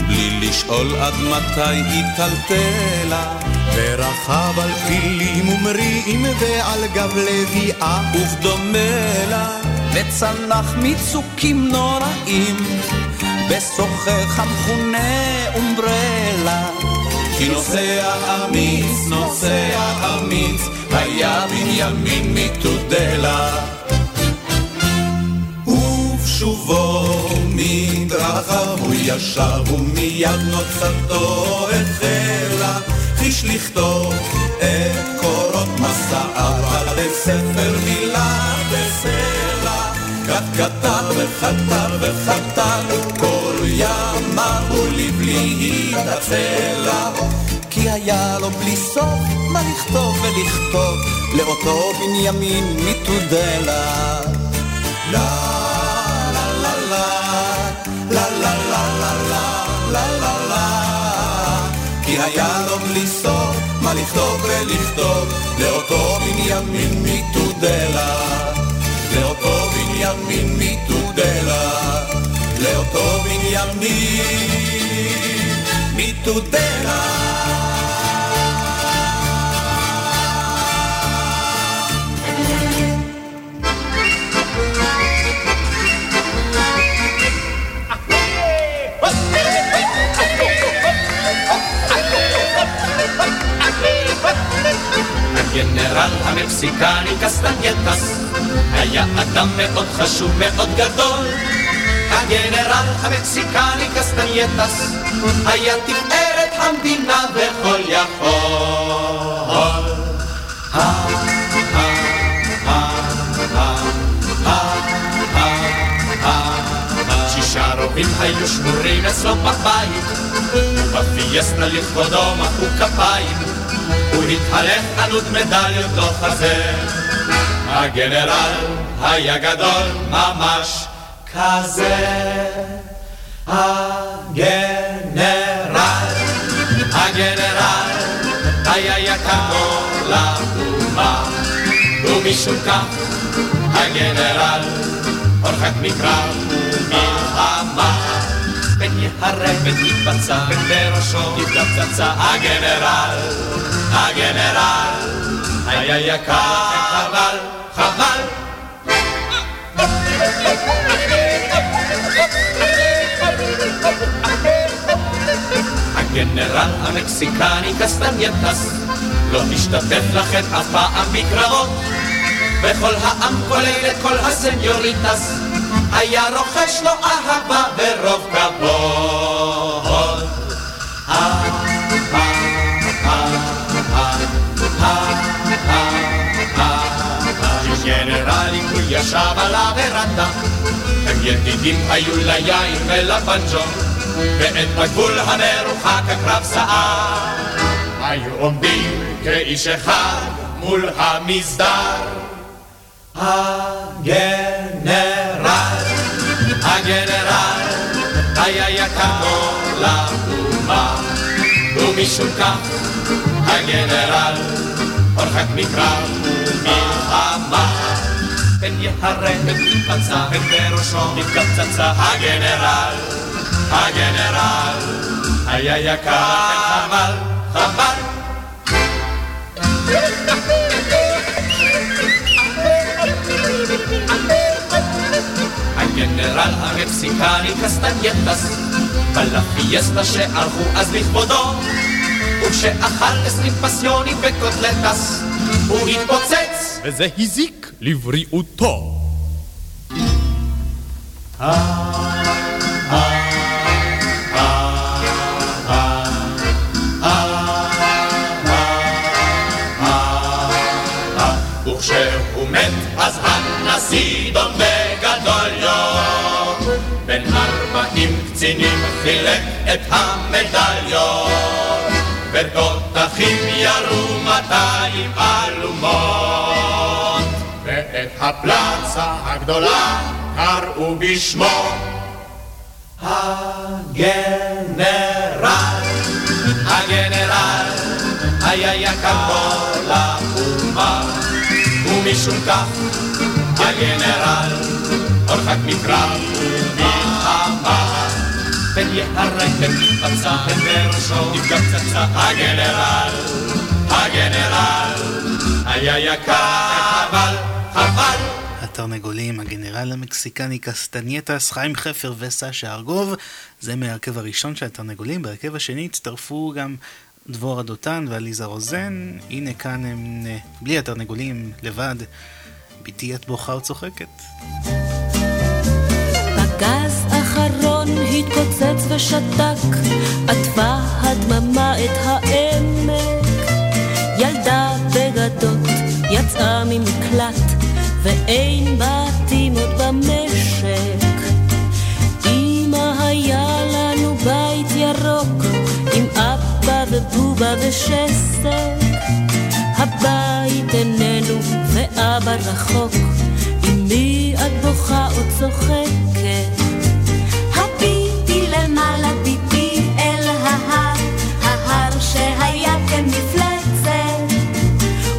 בלי לשאול עד מתי היא טלטלה. ורכב על פילים ומריעים ועל גב לביאה ובדומה לה וצנח מצוקים נוראים בסוחך המכונה אומברלה כי נוסע אמיץ, נוסע אמיץ, היה בנימין מתודלה. ובשובו מדרכיו הוא ישב ומיד נוצתו החלה. חיש לכתוב את קורות מסעיו על ספר מילה בסלע. כך כתב וכתב וכתב כל ימיו ולבלי התעצלה כי היה לו בלי סוף מה לכתוב ולכתוב לאותו בנימין מתודלה לה לה כי היה לו בלי סוף מה לכתוב ולכתוב לאותו בנימין מתודלה. לאותו בנימין מתודלה. לאותו בנימין מתודלה הגנרל המקסיקני קסטנייטס היה אדם מאוד חשוב, מאוד גדול. הגנרל המקסיקני קסטנייטס היה תפארת המדינה וכל יכול. שישה רובים היו שמורים אצלו בבית, ובפיאסטה לכבודו מחאו כפיים. הוא התהלך ענוד מדליות לא חזר. הגנרל היה גדול ממש כזה. הגנרל, הגנרל היה יקר לאומה, ומשום כך הגנרל הורחק מקרב ומלחמה. פן יהרג פן ייפצע, פן בראשו פצצה, הגנרל, הגנרל, היה יקר, חבל, חבל. הגנרל המקסיקני קסטנייטס לא השתתף לכם אף פעם בקרבות. וכל העם כולל את כל הסניוריטס היה רוחש לו אהבה ורוב כבוד. ישב על הוורנדה, הם ידידים היו ליין ולפנג'ו, ואת בגבול המרוחק הקרב סער. היו עומדים כאיש אחד מול המסדר. הגנרל, הגנרל, היה יקר לאומה, ומשום כך הגנרל הורחק מקרב ומלחמה. פן יהרג יפצע, פן בראשו נפגע פצצה, הגנרל, הגנרל, היה יקר, חבל, חבל. הגנרל המקסיקני קסטנייטס בפיאסטה שערכו אז לכבודו וכשאכל עשרים פסיונים וקוטלטס הוא התפוצץ וזה הזיק לבריאותו. וכשהוא מת אז הנשיא את המדליון, ותותחים ירו מאתיים אלומות, ואת הפלצה הגדולה קראו בשמו הגנרל, הגנרל היה יקר כל האומה, ומשום כך הגנרל הורחק מקרב ומלחמה, ייהרג פן יפצע בראשו נפגע פצצה הגנרל, הגנרל היה יקר חבל, חבל התרנגולים, הגנרל המקסיקני קסטנייטס, חיים חפר וסשה ארגוב, זה מהרכב הראשון של התרנגולים, בהרכב השני הצטרפו גם דבורה דותן ועליזה רוזן, הנה כאן הם בלי התרנגולים, לבד, בתי את בוכה וצוחקת. התפוצץ ושתק, עטפה הדממה את העמק. ילדה בגדות יצאה ממקלט, ואין בתים עוד במשק. אמא היה לנו בית ירוק, עם אבא ובובה ושסק. הבית איננו ואבא רחוק, עם מי את בוכה או צוחקת? שהיה כמפלצת.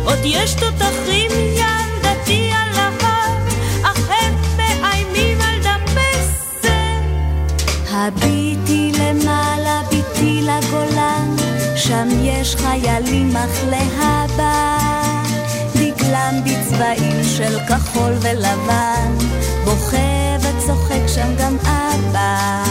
עוד יש תותחים ילדתי על ההר, אך הם מאיימים על דמשק. הביטי למעלה ביטי לגולן, שם יש חיילים אך להבא. דגלם בצבעים של כחול ולבן, בוכה וצוחק שם גם אבא.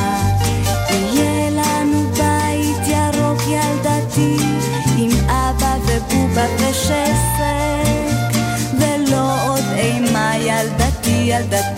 ילדתי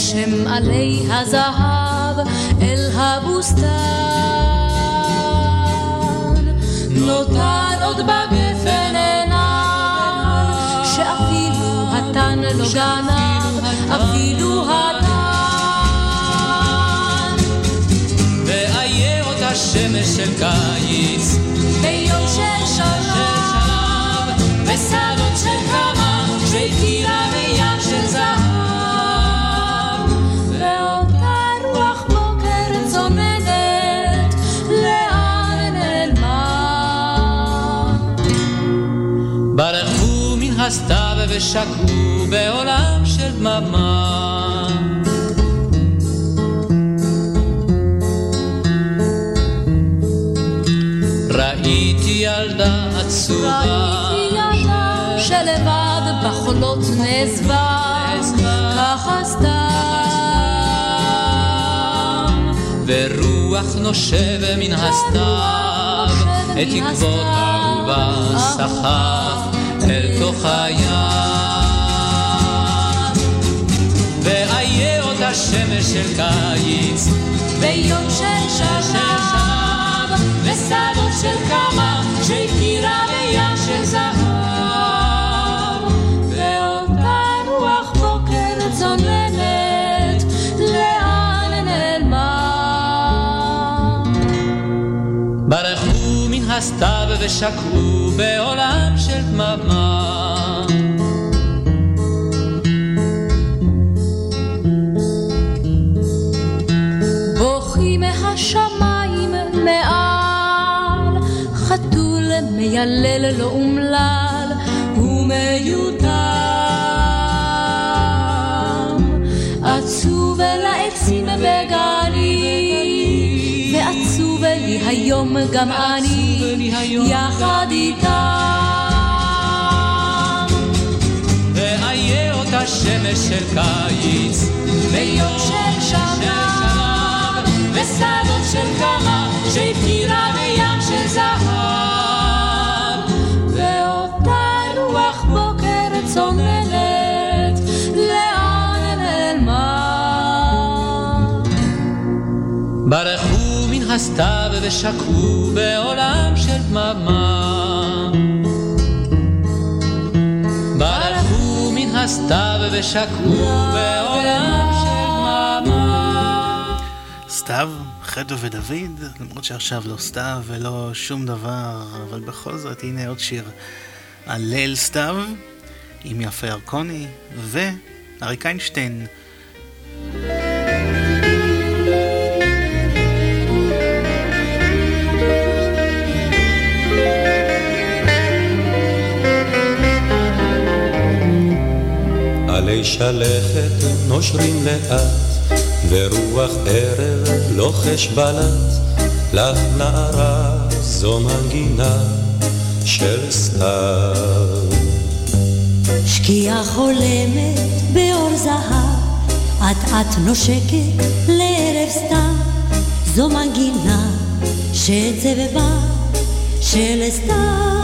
גשם עלי הזהב אל הבוסתן. נותר עוד בגפן עיניו שאפילו התן לא גנב, אפילו התן. ואיה אותה שמש של קיץ ברחו מן הסתיו ושקעו בעולם של דממה. ראיתי ילדה עצובה. ראיתי ילדה שלבד בחולות נעזבה, ככה סתם. ורוח נושב מן הסתיו. את עקבות אהובה סחף אל תוך הים. ואיה אותה שמש של קיץ. ביום של שלב ושדות של כמה שהכירה בים של זהב. ואותה רוח בוקר צוננת לאן נעלמה? ברחו מן הסתיו ושקעו בעולם של דממה מיילל לא אומלל ומיותר. עצוב אל העצים בגני, ועצוב לי היום גם אני, יחד איתם. ואיה אותה שמש של קיץ, ביום של שנה, ושדות של כמה שהפקירה בים של זהב, צוננת, לאן נעלמה? ברחו מן הסתיו ושקעו בעולם של דממה. ברחו מן הסתיו ושקעו בעולם של דממה. סתיו, חדו ודוד, למרות שעכשיו לא סתיו ולא שום דבר, אבל בכל זאת, הנה עוד שיר על ליל סתיו, עם יפה ירקוני ואריק איינשטיין. עלי שלכת נושרים לאט, ורוח ערב לוחש בלט, לך נערה זו מנגינה של סתיו. שקיעה חולמת באור זהב, אט אט נושקת לערב סתיו, זו מנגינה שצבבה של סתיו.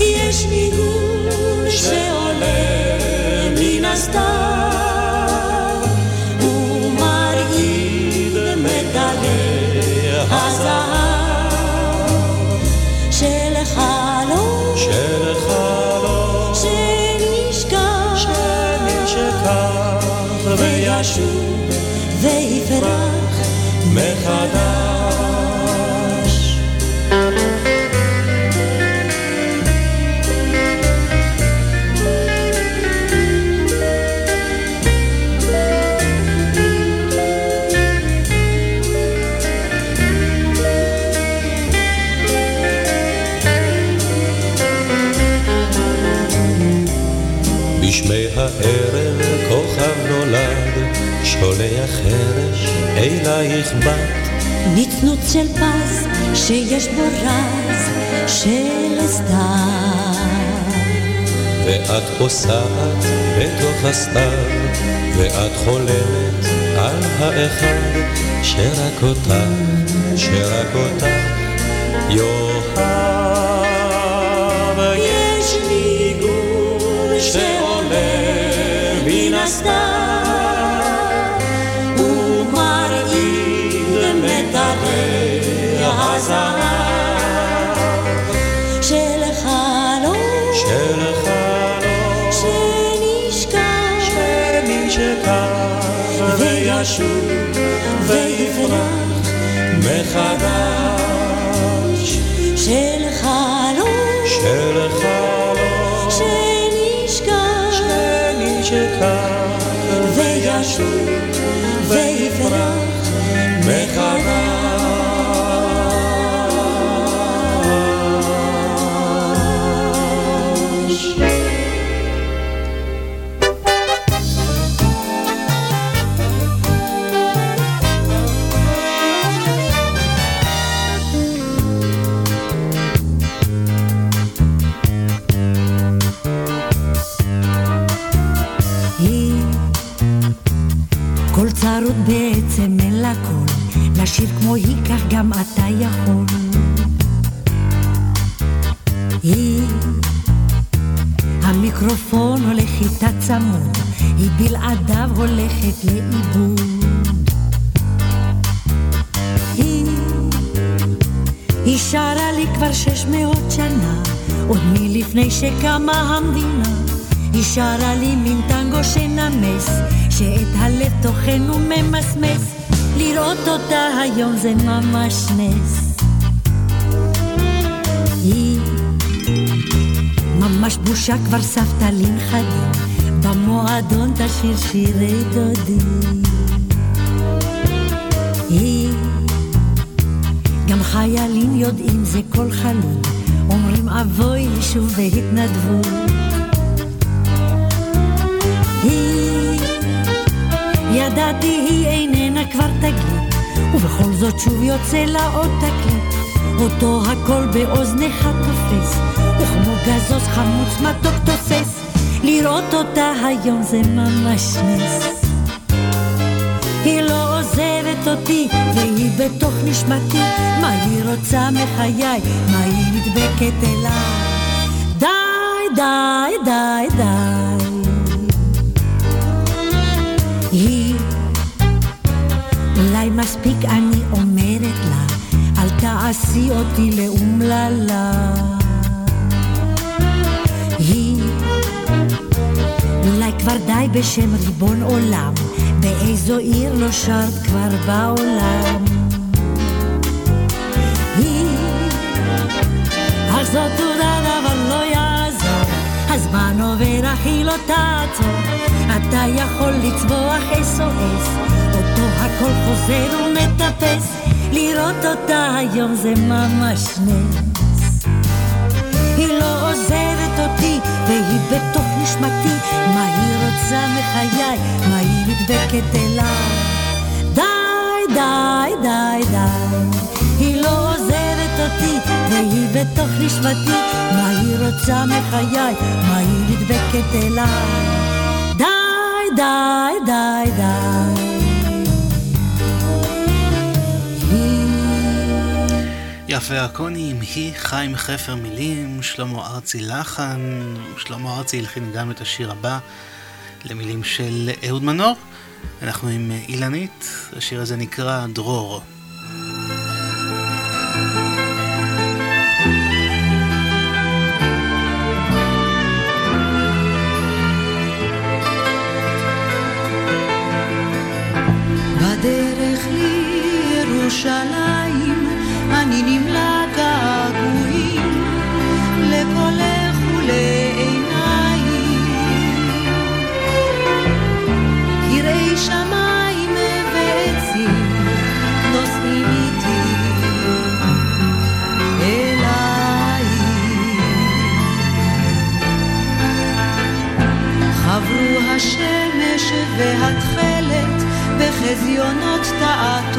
יש ניגון שעולה מן הסתיו, מחדש. אלייך בת. נצנוץ של פז שיש בו רז של סתיו. ואת פוסעת בתוך הסתיו, ואת חולמת על האחד שרק אותך, שרק אותך יאהב. מחדש של חלום. של חלום. שנשכח, שנשכח. וישוב לשיר כמו היא כך גם אתה יכול. היא המיקרופון הולך איתה צמוד, היא בלעדיו הולכת לאיבוד. היא, היא שרה לי כבר שש מאות שנה, עוד מלפני שקמה המדינה. היא שרה לי מין טנגו שנמס, שאת הלב טוחן וממסמס. לראות אותה היום זה ממש נס. היא ממש בושה כבר סבתא לנכדים, במועדון תשיר שירי דודים. היא גם חיילים יודעים זה כל חלום, אומרים אבוי שוב והתנדבו. היא, ידעתי היא איננה כבר תגיד, ובכל זאת שוב יוצא לה עוד תקליט. אותו הכל באוזניך תופס, וכמו גזוז חמוץ מתוק תוסס, לראות אותה היום זה ממש נס. היא לא עוזבת אותי, והיא בתוך נשמתי, מה היא רוצה מחיי, מה היא נדבקת אליי. די, די, די, די. אולי מספיק אני אומרת לה, אל תעשי אותי לאומללה. היא, אולי כבר די בשם ריבון עולם, באיזו עיר לא שרת כבר בעולם. היא, אך זאת תעודת אבל לא יעזור, הזמן עובר אך היא לא תעצור, אתה יכול לצבוח SOS, אותו הכל חוזר ומטפס, לראות אותה היום זה ממש נס. היא לא עוזבת אותי, והיא בתוך נשמתי, מה היא רוצה מחיי, מה היא נדבקת אליי. די, די, די, די. היא לא עוזבת אותי, והיא בתוך נשמתי, מה היא רוצה מחיי, מה היא נדבקת אליי. די, די, די, די. יפה הקונים, היא חיים חפר מילים, שלמה ארצי לחן, שלמה ארצי הלחין גם את השיר הבא למילים של אהוד מנור. אנחנו עם אילנית, השיר הזה נקרא דרור. בדרך לירושלים אני נמלא געגועים לקולך ולעיניים. יראי שמיים ועצים נושאים איתי אלייך. חברו השמש והתכלת בחזיונות תעתועים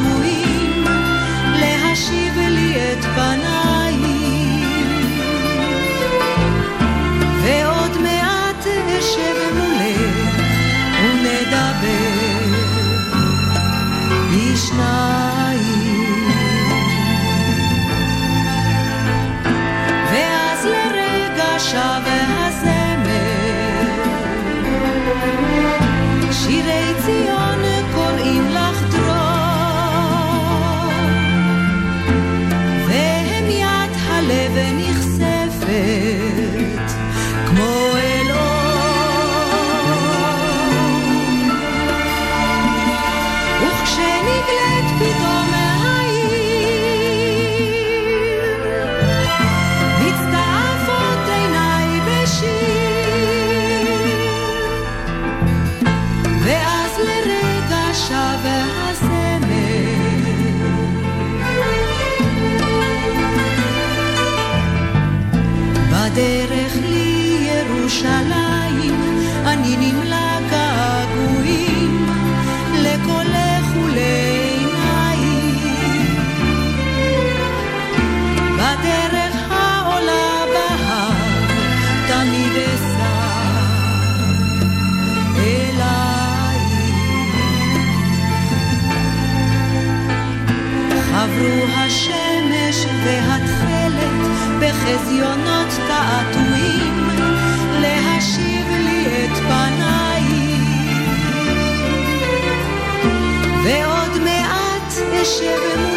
מעט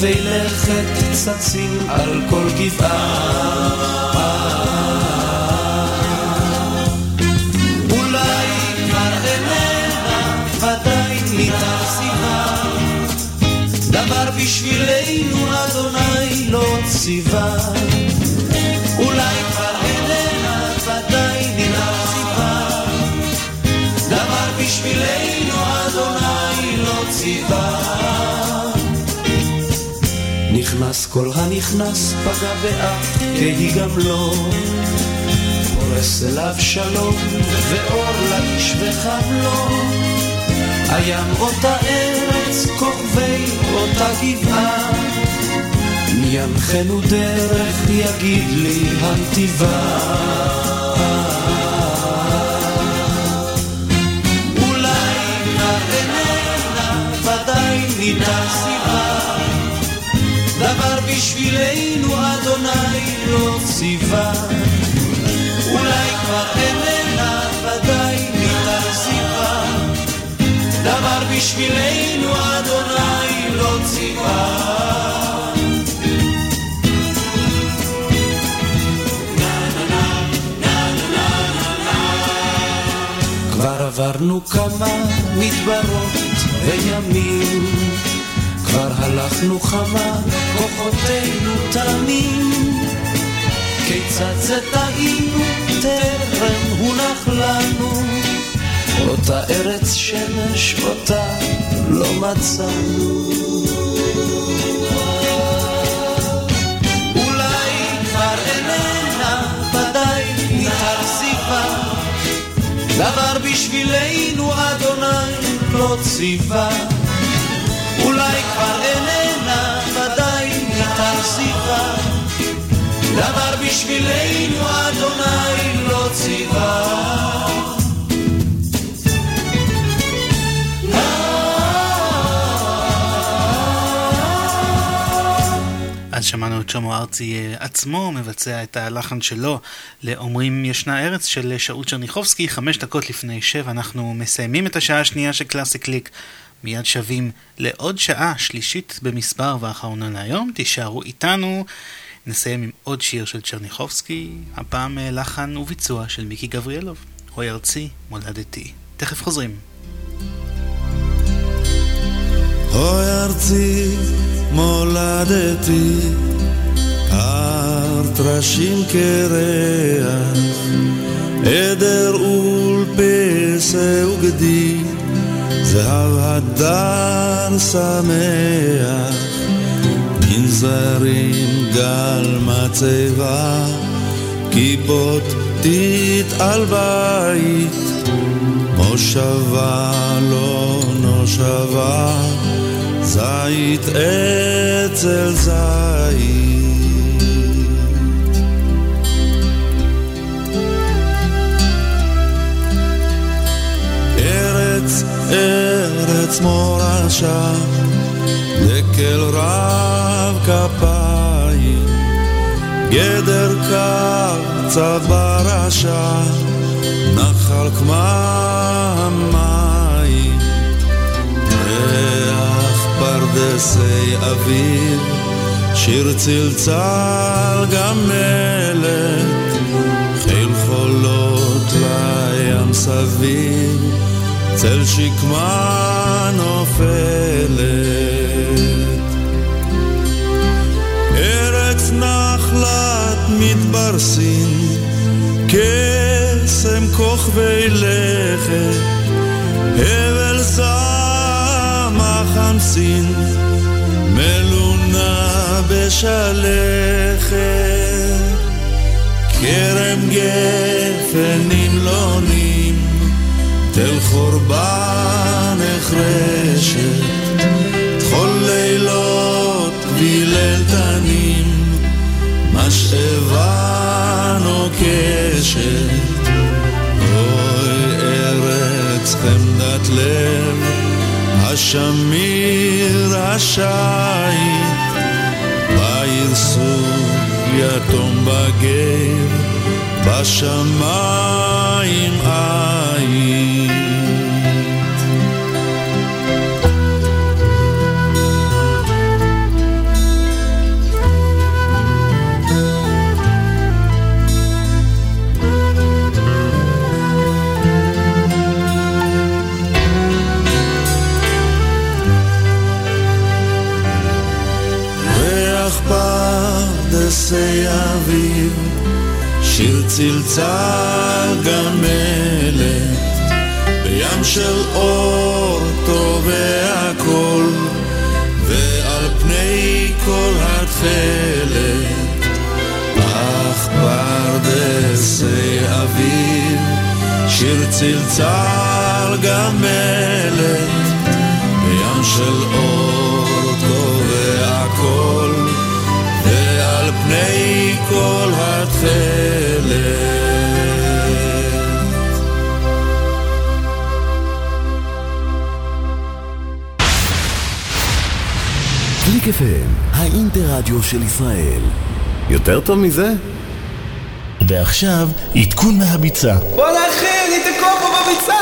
כוכבי לכת צצים על כל גבעה. דבר בשבילנו אדוני לא ציווה. כל הנכנס פגע באף, כי גם לא. פורס אליו שלום, ואור לאיש וחם לו. הים אותה ארץ, כוכבי אותה גבעה. מי ינחנו דרך, יגיד לי הנתיבה. אולי איננה, ודאי ניתן סיבה. דבר בשבילנו אדוני לא ציווה. אולי כבר איננה, ודאי ניתן סיבה. דבר בשבילנו אדוני לא ציווה. עברנו כמה מדברות וימים, כבר הלכנו חמה, כוחותינו תמים. כיצד זה טעינו, טרם הונח לנו. אותה ארץ שמש, אותה לא מצאנו. אולי. דבר בשבילנו אדוני לא ציווה. אולי כבר איננה, ודאי התרסיפה. דבר בשבילנו אדוני לא ציווה. אז שמענו את שלמה ארצי אה, עצמו מבצע את הלחן שלו לאומרים ישנה ארץ של שאול צ'רניחובסקי, חמש דקות לפני שבע אנחנו מסיימים את השעה השנייה של קלאסי קליק. מיד שבים לעוד שעה שלישית במספר ואחרונה להיום, תישארו איתנו. נסיים עם עוד שיר של צ'רניחובסקי, הפעם אה, לחן וביצוע של מיקי גבריאלוב, אוי ארצי, מולדתי. תכף חוזרים. אוי ארצי, מולדתי, הר טרשים קרח, עדר ולפסה וגדי, זהב הדר שמח, מנזרים גל מצבה, כיפות טיט על בית, מושבה לא נושבה, זית אצל זית. ארץ, מורשה, דקל רב כפיים, גדר קו צד ברשע, נחל כמה המים, ריח פרדסי אביב, שיר צלצל גמלת, חיל חולות לים סביב, צל שקמה נופלת. ארץ נחלת מדבר סין, קסם כוכבי לכת, הבל זעם החמסין, מלונה בשלכת. כרם גפן נמלונים, תל חורבה נחרשת, טחול לילות וילל תנים, משאבה נוקשת. אוי ארץ חמדת לב, השמיר השייט, בעיר סוף יתום בגר, בשמיים עין. צלצל גמלת, בים של אור טובע קול, ועל פני כל התכלת, אך פרדסי אביב, שיר צלצל גמלת, בים של אור טובע קול, ועל פני כל התכלת. קליק FM, האינטרדיו של ישראל. יותר טוב מזה? ועכשיו, עדכון מהביצה. בואנה אחי, אני תקוע פה בביצה!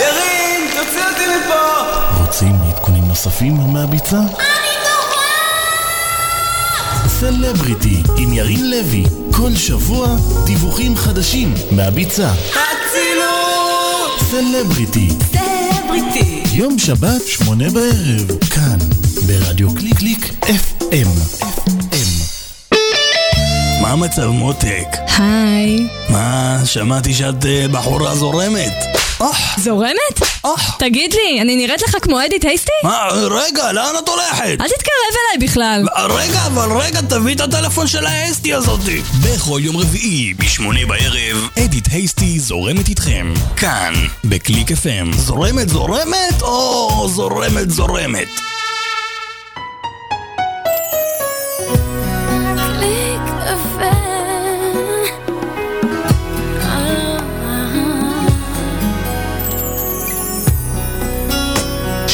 ירין, תוציא אותי מפה! רוצים עדכונים נוספים מהביצה? סלבריטי עם ירין לוי, כל שבוע דיווחים חדשים מהביצה. אצילות! סלבריטי, סלבריטי! יום שבת, שמונה בערב, כאן, ברדיו קליק קליק FM. מה המצב מותק? היי. מה, שמעתי שאת אה, בחורה זורמת. זורמת? תגיד לי, אני נראית לך כמו אדית הייסטי? מה, רגע, לאן את הולכת? אל תתקרב אליי בכלל. רגע, אבל רגע, תביא את הטלפון של האסטי הזאתי. בכל יום רביעי, בשמונה בערב, אדית הייסטי זורמת איתכם. כאן, בקליק FM. זורמת זורמת או זורמת זורמת?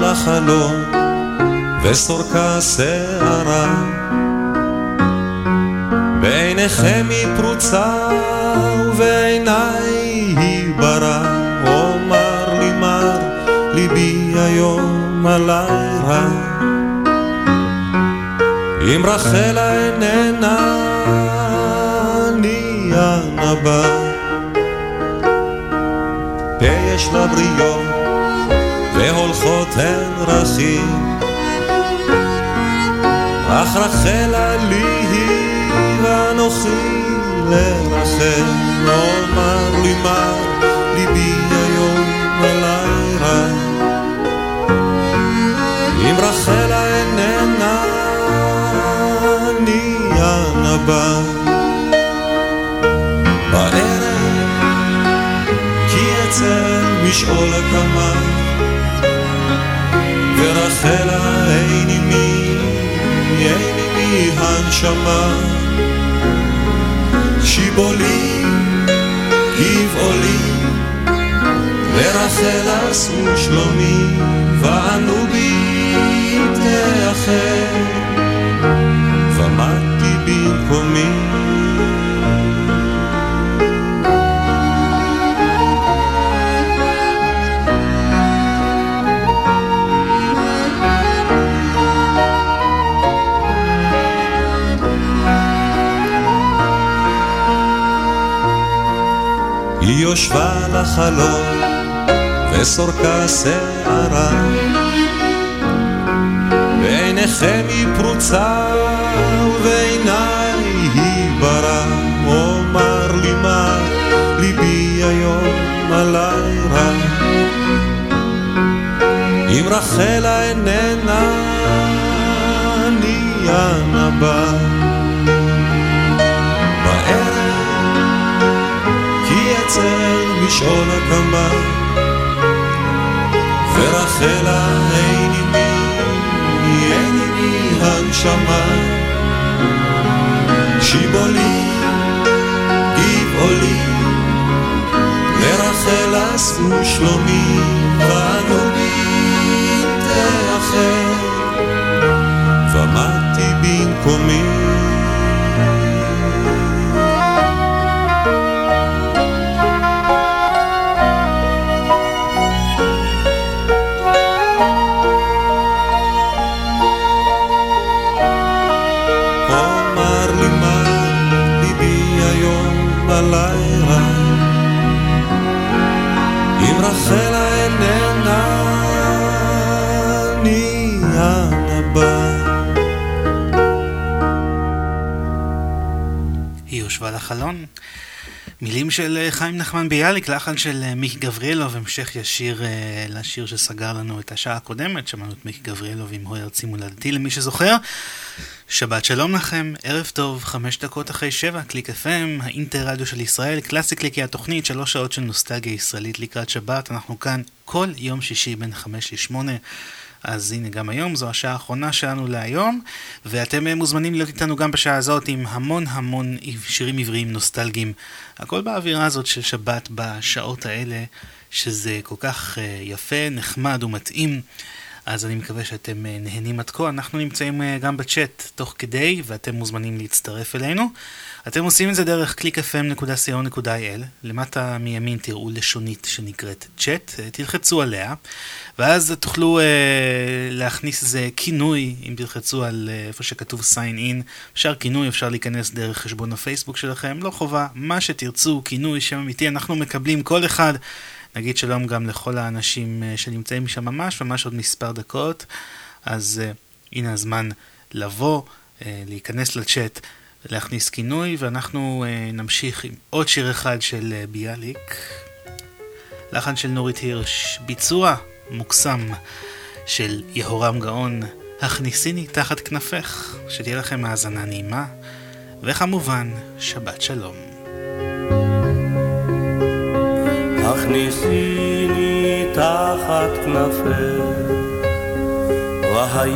לחלום וסורקה שערה. בעיניכם היא פרוצה ובעיניי היא ברא אומר לי מר ליבי היום עלי רע. אם רחלה איננה אני הנבא. פה יש לבריות הן רכים אך רחלה לי היא ואנוכי לרחל, אומר לי מה ליבי היום רע. אם רחלה איננה, אני הנבא. בערב, כי אצל משעול הקמה, ורחלה אין עימי, אין עימי הנשמה. שיבולי, גבעולי, ורחל עשו שלומי, וענו בי תאחר, יושבה לחלום וסורקה שערה. בעיניכם היא פרוצה ובעיניי היא ברא אומר לי מה ליבי היום עלי רע. אם רחלה איננה הקמה ורחלה אין עימי, אין עימי הנשמה. שיבולי, גבעולי לרחל עשו שלומי מילים של אה, חיים נחמן ביאליק, לחן של אה, מיקי גבריאלוב, המשך ישיר אה, לשיר שסגר לנו את השעה הקודמת, שמענו את מיקי גבריאלוב עם הו ארצי מולדתי למי שזוכר. שבת שלום לכם, ערב טוב, חמש דקות אחרי שבע, קליק FM, האינטר רדיו של ישראל, קלאסי קליקי התוכנית, שלוש שעות של נוסטגיה ישראלית לקראת שבת, אנחנו כאן כל יום שישי בין חמש לשמונה. אז הנה גם היום, זו השעה האחרונה שלנו להיום, ואתם מוזמנים להיות איתנו גם בשעה הזאת עם המון המון שירים עבריים נוסטלגיים. הכל באווירה הזאת של שבת בשעות האלה, שזה כל כך אה, יפה, נחמד ומתאים. אז אני מקווה שאתם אה, נהנים עד כה. אנחנו נמצאים אה, גם בצ'אט תוך כדי, ואתם מוזמנים להצטרף אלינו. אתם עושים את זה דרך www.clickfm.co.il, למטה מימין תראו לשונית שנקראת צ'אט, תלחצו עליה, ואז תוכלו אה, להכניס איזה כינוי, אם תלחצו על אה, איפה שכתוב sign in, אפשר כינוי, אפשר להיכנס דרך חשבון הפייסבוק שלכם, לא חובה, מה שתרצו, כינוי, שם אמיתי, אנחנו מקבלים כל אחד. נגיד שלום גם לכל האנשים אה, שנמצאים שם ממש, ממש עוד מספר דקות, אז אה, הנה הזמן לבוא, אה, להיכנס לצ'אט. להכניס כינוי, ואנחנו uh, נמשיך עם עוד שיר אחד של uh, ביאליק, לחן של נורית הירש, ביצוע מוקסם של יהורם גאון, הכניסיני תחת כנפך, שתהיה לכם האזנה נעימה, וכמובן, שבת שלום. הכניסיני תחת כנפך, והיי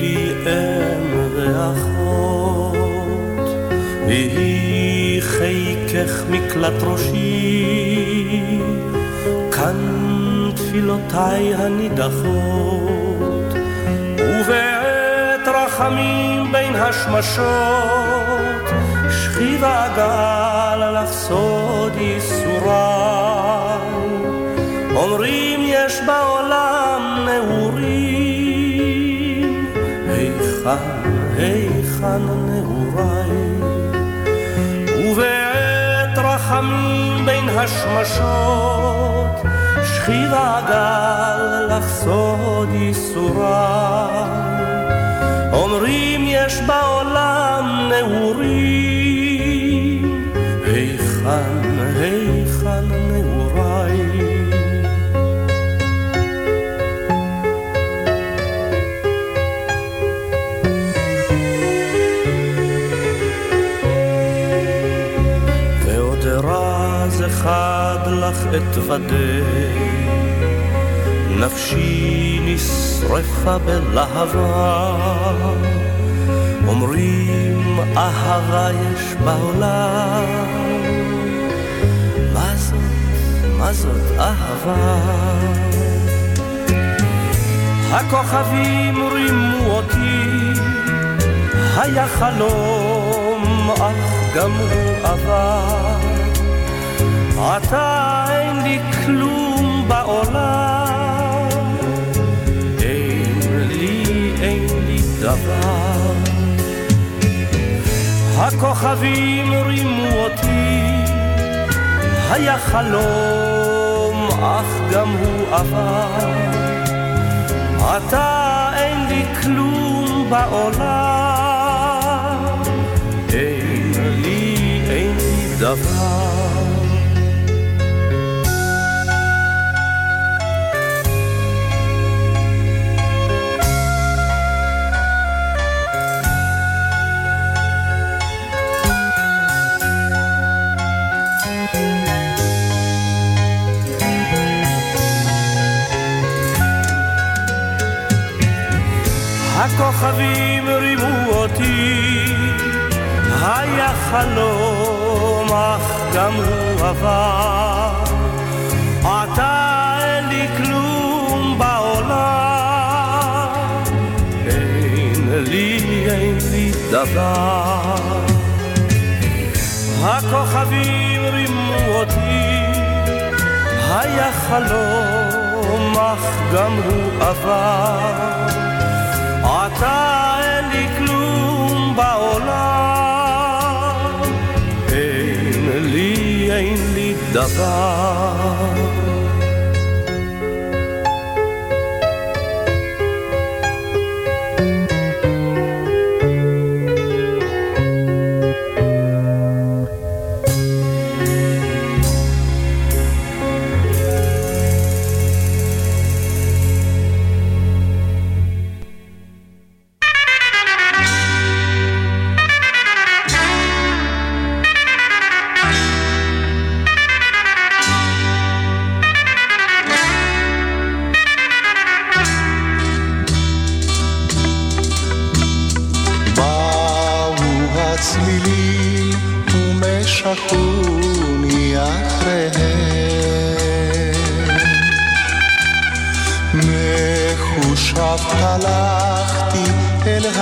לי אם ואחות. ויהי חיקך מקלט ראשי, כאן תפילותיי הנידחות, ובעת רחמים בין השמשות, שכיב הגל לך סוד ייסוריי. אומרים יש בעולם נעורים, היכן, היכן נעוריי? ואתרחם בין השמשות, שכיב הגל לך סוד ייסוריי. אומרים יש בעולם נעורים אתוודה נפשי נשרפה בלהבה, אומרים אהבה יש בעולם. מה זאת, מה זאת אהבה? הכוכבים רימו אותי, היה חלום, אך גם הוא עבר. עתה אין לי כלום בעולם. דבר. הכוכבים רימו אותי, היה חלום, אך גם הוא עבר. עתה אין לי כלום בעולם, אין לי, אין לי דבר. גם הוא עבר. עתה אין לי כלום בעולם, אין לי, אין לי דבר. הכוכבים רימו אותי, היה חלום, אך גם הוא עבר. Ah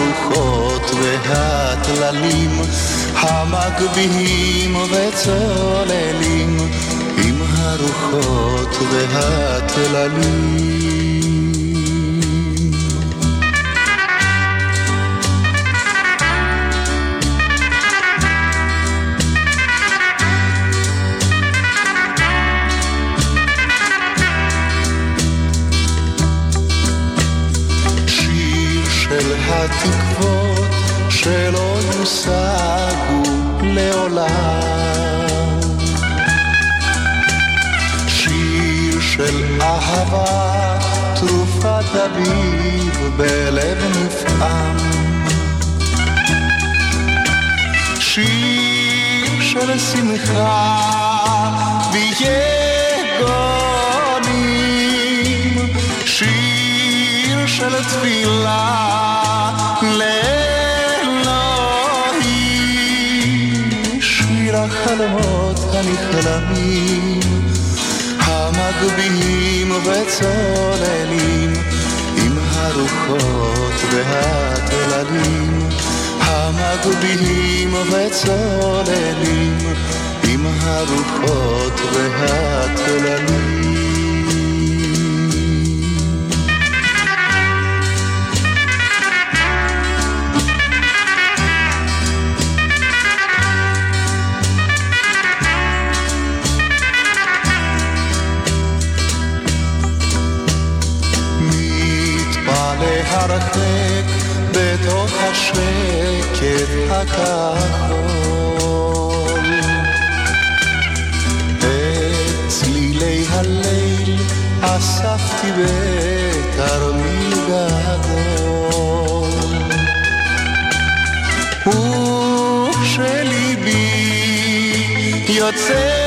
הרוחות והטללים, המגביהים וצוללים, עם הרוחות והטללים. התקוות שלא יושגו לעולם. שיר של אהבה, תרופת אביב בלב נפעם. שיר של שמחה ויגונים. של תפילה לאלוהים. שיר החלומות הנכלמים המגביהים וצוללים עם הרוחות והטללים המגביהים וצוללים עם הרוחות והטללים הרחק בתוך השקט הכחול. את צלילי הליל אספתי בתרמיל גדול. וכשליבי יוצא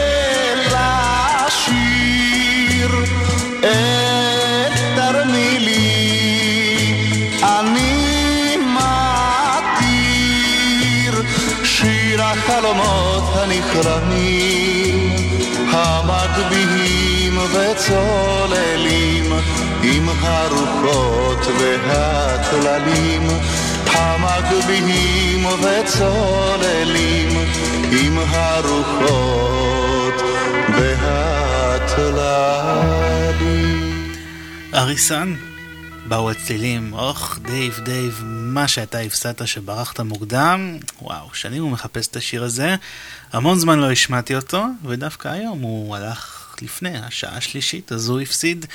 הרוחות והטללים, המגביהים וצוללים, עם הרוחות והטללים. אריסן באו הצלילים, אוח, דייב, דייב, מה שאתה הפסדת שברחת מוקדם, וואו, שנים הוא מחפש את השיר הזה, המון זמן לא השמעתי אותו, ודווקא היום הוא הלך לפני השעה השלישית, אז הוא הפסיד.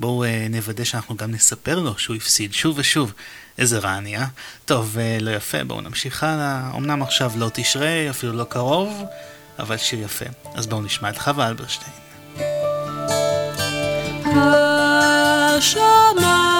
בואו אה, נוודא שאנחנו גם נספר לו שהוא הפסיד שוב ושוב. איזה רע נהיה. טוב, אה, לא יפה, בואו נמשיך הלאה. אמנם עכשיו לא תשרה, אפילו לא קרוב, אבל שיר יפה. אז בואו נשמע את חווה אלברשטיין. השמיים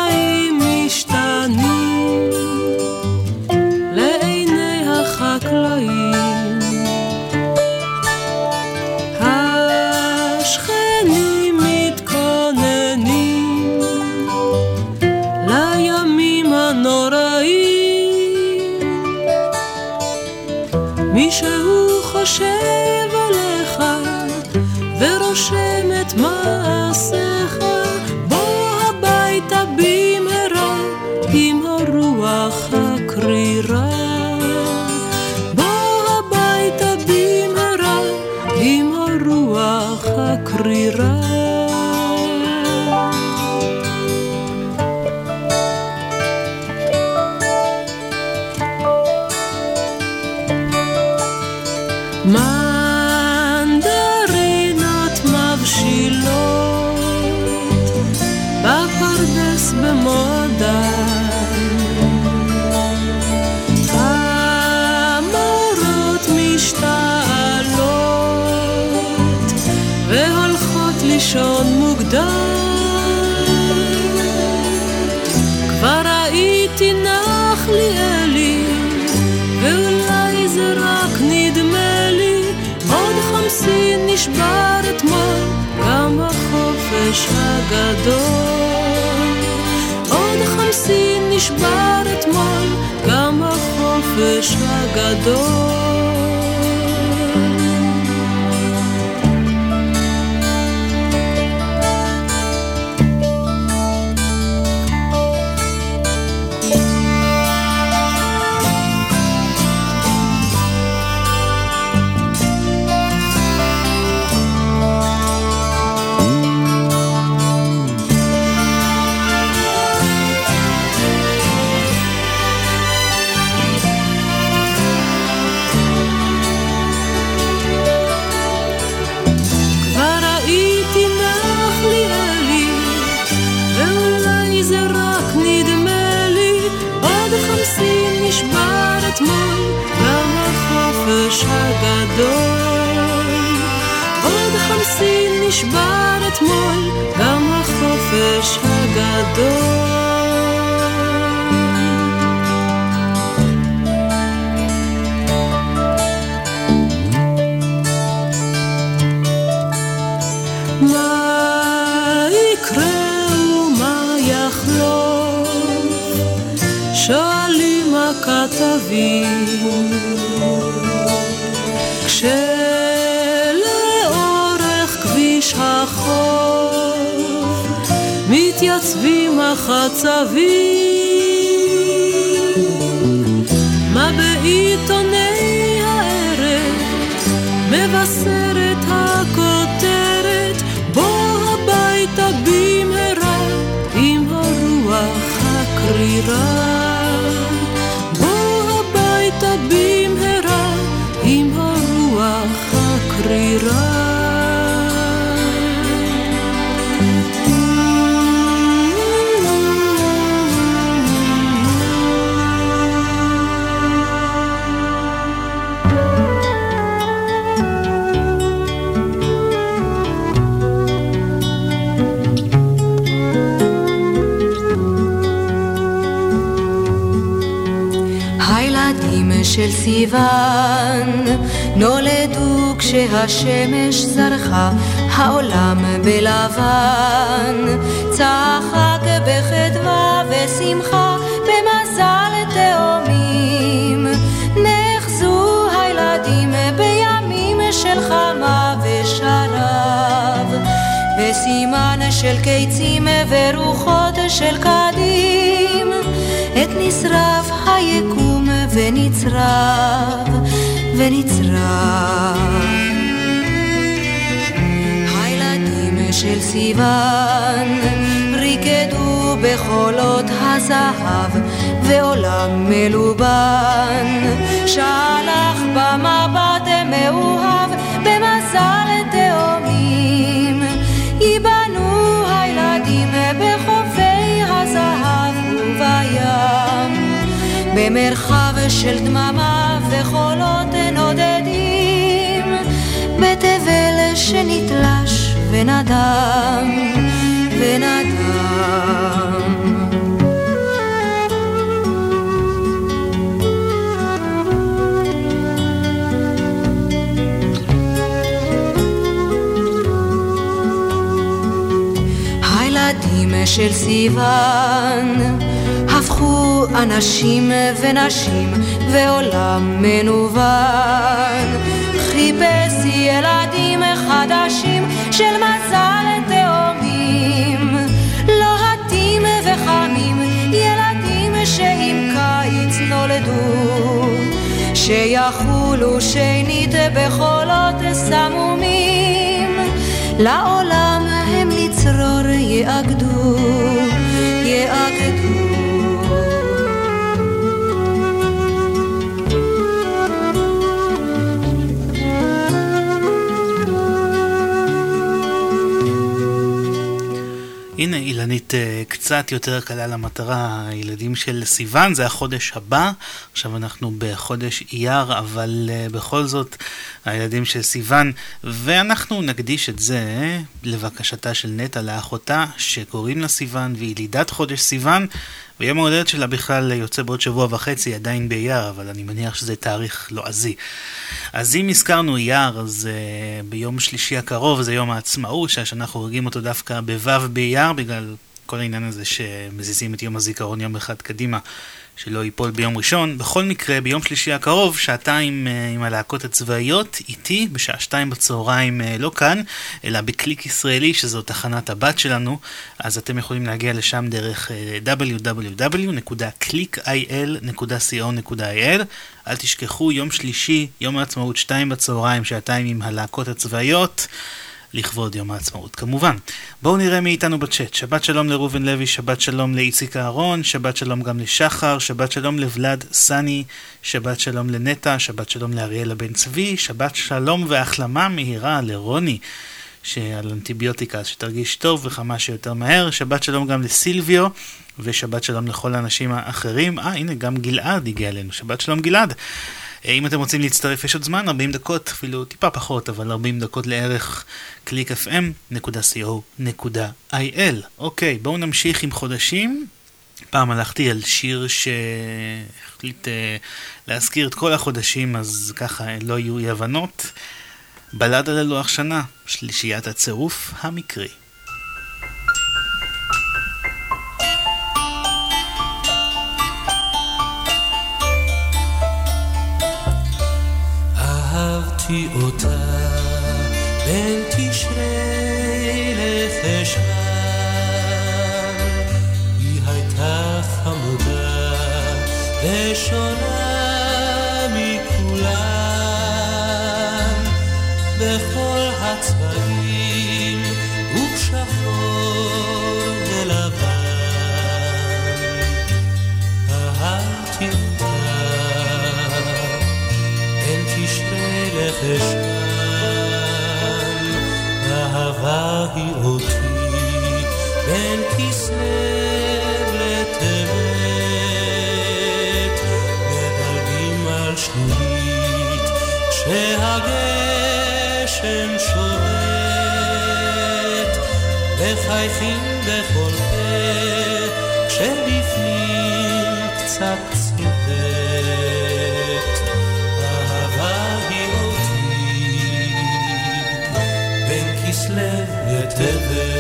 כשהשמש זרחה העולם בלבן. צחק בחדווה ושמחה במזל תאומים. נחזו הילדים בימים של חמה ושרב. וסימן של קיצים ורוחות של קדים. את נשרף היקום ונצרב ונצרב. של סיוון ריקדו בחולות הזהב ועולם מלובן. שלח במבט מאוהב במזל תאומים. ייבנו הילדים בחופי הזהב ובים. במרחב של דממה וחולות נודדים, בתבל שנתלש ונדם, ונדם. הילדים של סיוון הפכו אנשים ונשים ועולם מנוון. חיפש נולדו, שיחולו שנית בחולות סמומים, לעולם הם לצרור יאגדו. אילנית אה, קצת יותר קלה למטרה, הילדים של סיוון, זה החודש הבא, עכשיו אנחנו בחודש אייר, אבל uh, בכל זאת הילדים של סיוון, ואנחנו נקדיש את זה לבקשתה של נטע לאחותה, שקוראים לה סיוון, והיא לידת חודש סיוון, ויום ההולדת שלה בכלל יוצא בעוד שבוע וחצי, עדיין באייר, אבל אני מניח שזה תאריך לועזי. אז אם הזכרנו אייר, אז uh, ביום שלישי הקרוב זה יום העצמאות, שהשנה חוגגים אותו דווקא בו' באייר, בגלל כל העניין הזה שמזיזים את יום הזיכרון יום אחד קדימה. שלא ייפול ביום ראשון. בכל מקרה, ביום שלישי הקרוב, שעתיים uh, עם הלהקות הצבאיות, איתי, בשעה שתיים בצהריים, uh, לא כאן, אלא בקליק ישראלי, שזו תחנת הבת שלנו, אז אתם יכולים להגיע לשם דרך uh, www.clickil.co.il. אל תשכחו, יום שלישי, יום העצמאות, שתיים בצהריים, שעתיים עם הלהקות הצבאיות. לכבוד יום העצמאות כמובן. בואו נראה מי איתנו בצ'אט. שבת שלום לראובן לוי, שבת שלום לאיציק אהרון, שבת שלום גם לשחר, שבת שלום לבלד סני, שבת שלום לנטע, שבת שלום לאריאלה בן צבי, שבת שלום והחלמה מהירה לרוני. שעל אנטיביוטיקה, שתרגיש טוב וכמה שיותר מהר. שבת שלום גם לסילביו, ושבת שלום לכל האנשים האחרים. אה, הנה, גם גלעד הגיע אלינו. שבת שלום גלעד. אה, אם אתם רוצים להצטרף, יש עוד זמן, 40 דקות, אפילו טיפה פחות, אבל 40 דקות לערך www.clickfm.co.il. אוקיי, בואו נמשיך עם חודשים. פעם הלכתי על שיר שהחליט uh, להזכיר את כל החודשים, אז ככה לא יהיו אי הבנות. בלדה ללוח שנה, שלישיית הצירוף המקרי. אהבתי אותה בין תשרי לחשן, היא הייתה חמודה ושונה היא אותי בין כסלו לטבת מדלגים על שלולית כשהגשם שולט. מחייכים בכל פה כשלפנים קצת לטבת.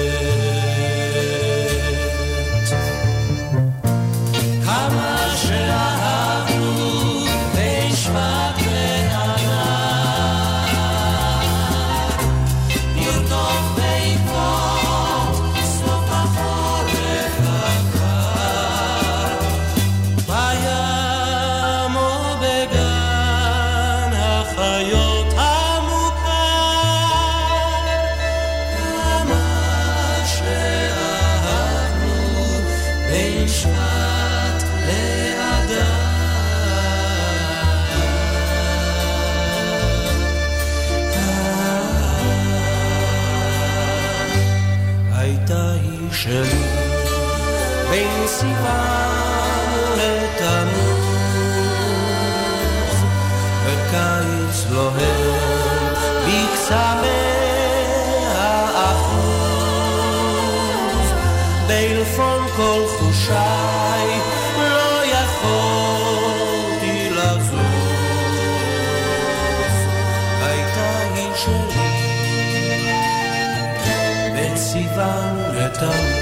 סיוון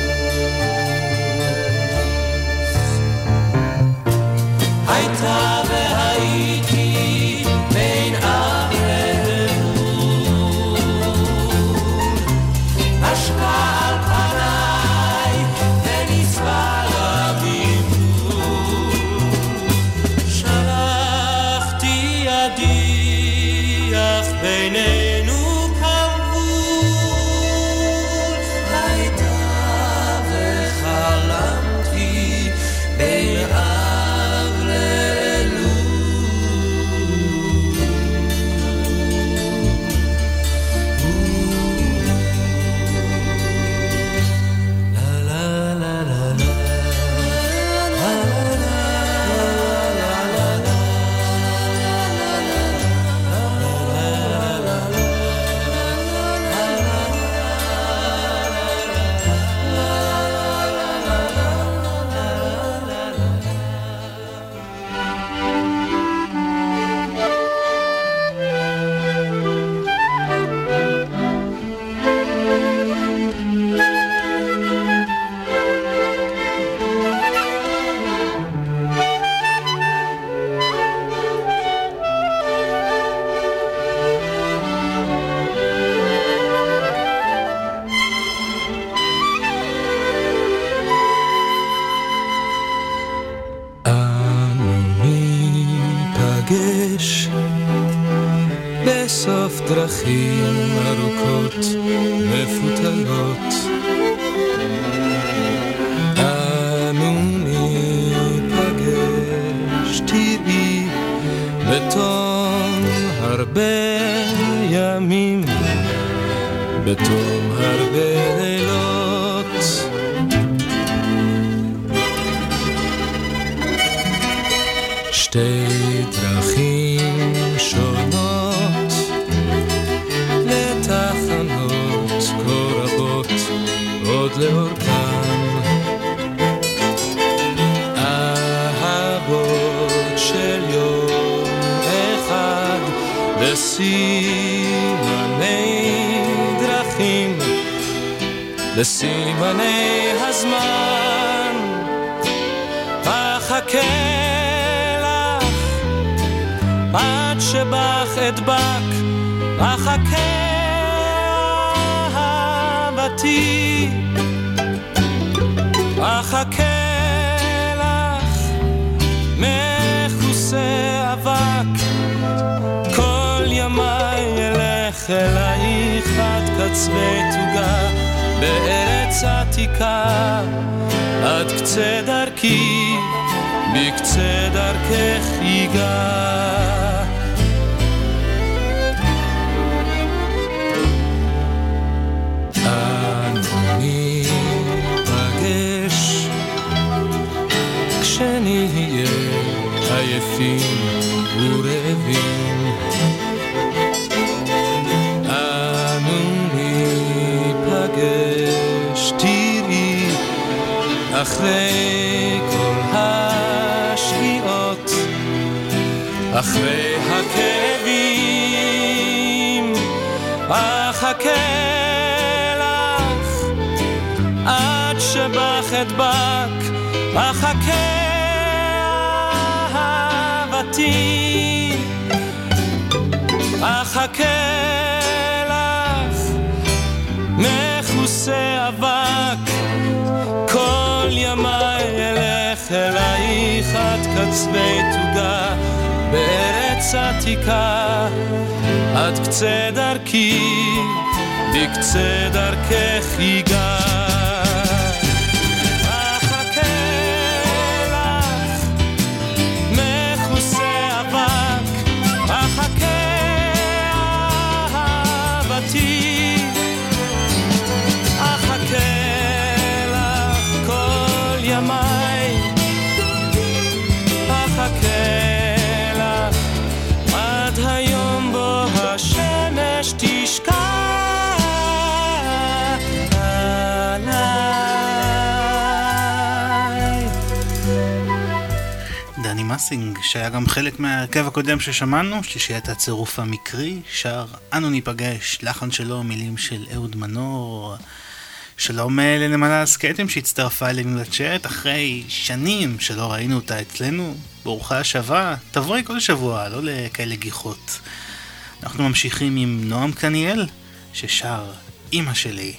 מההרכב הקודם ששמענו, שלישיית הצירוף המקרי, שר "אנו ניפגש", לחן שלו, מילים של אהוד מנור. שלום אה, לנמלה הסקטים שהצטרפה אלינו לצ'אט אחרי שנים שלא ראינו אותה אצלנו. ברוכה השבה, תבואי כל שבוע, לא לכאלה גיחות. אנחנו ממשיכים עם נועם קניאל, ששר "אימא שלי".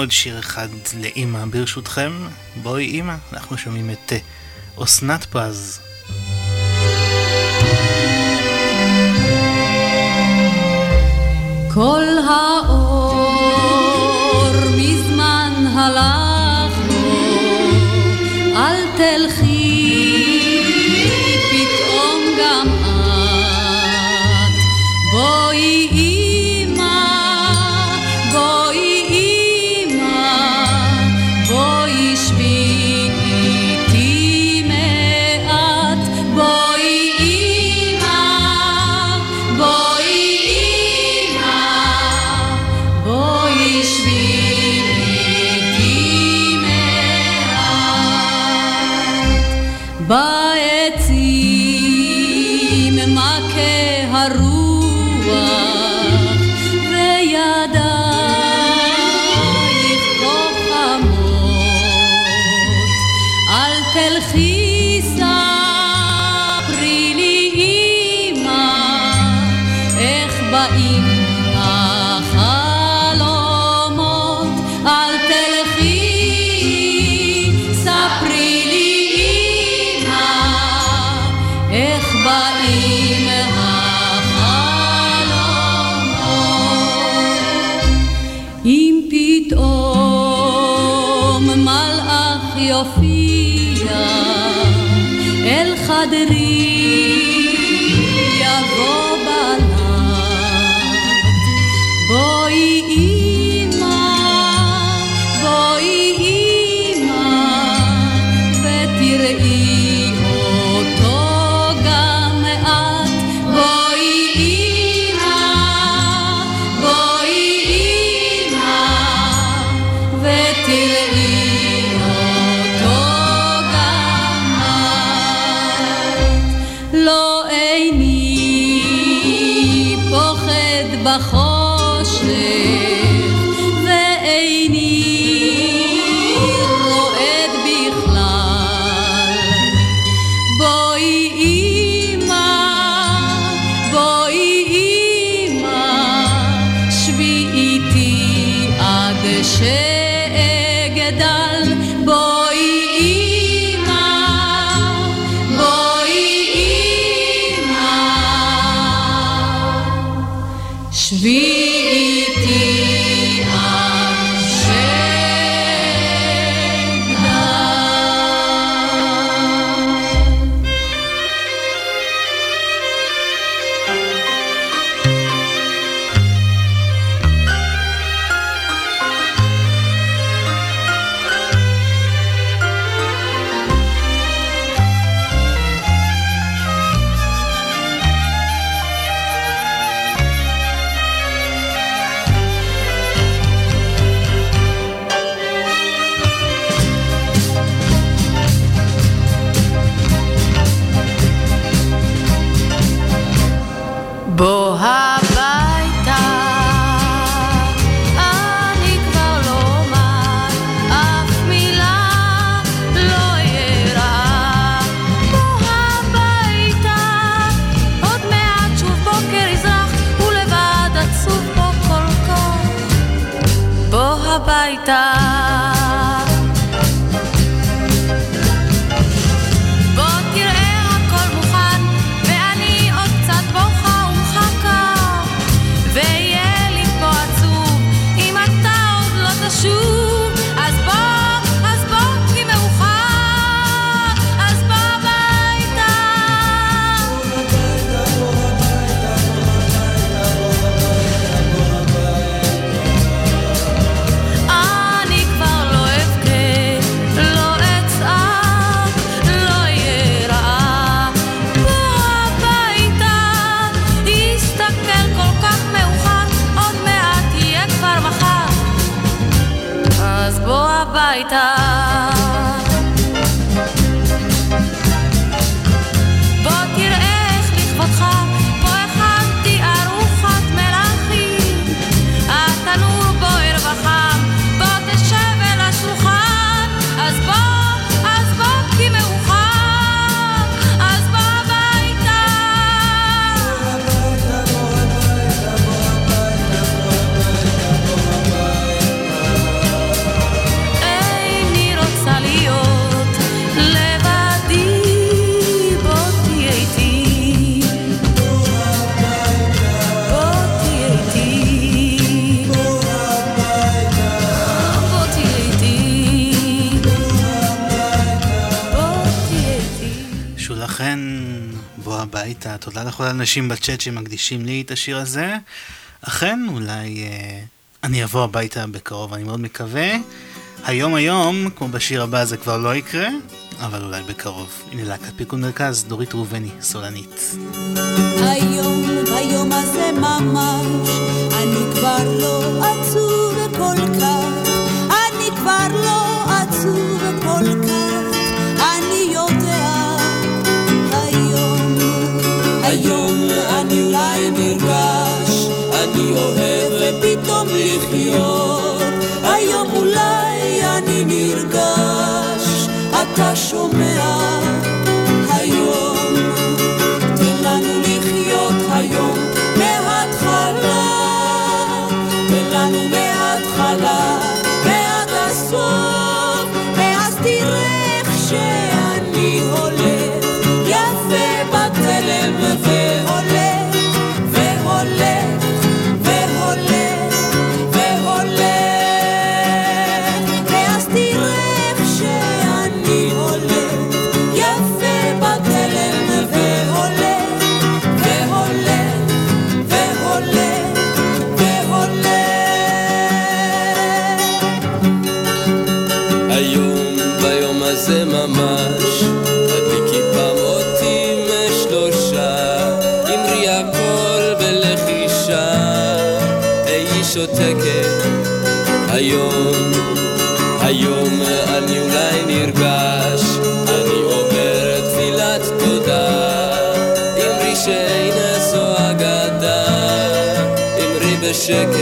עוד שיר אחד לאימא ברשותכם. בואי אימא, אנחנו שומעים את אה, אסנת פז. האנשים בצ'אט שמקדישים לי את השיר הזה. אכן, אולי אה, אני אבוא הביתה בקרוב, אני מאוד מקווה. היום היום, כמו בשיר הבא, זה כבר לא יקרה, אבל אולי בקרוב. הנה להקת פיקוד מרכז, דורית ראובני, סולנית. היום אולי נרגש, אני אוהב ופתאום לחיות, היום אולי אני נרגש, אתה שומע, היום, תן לנו לחיות היום מההתחלה, תן לנו מההתחלה chicken.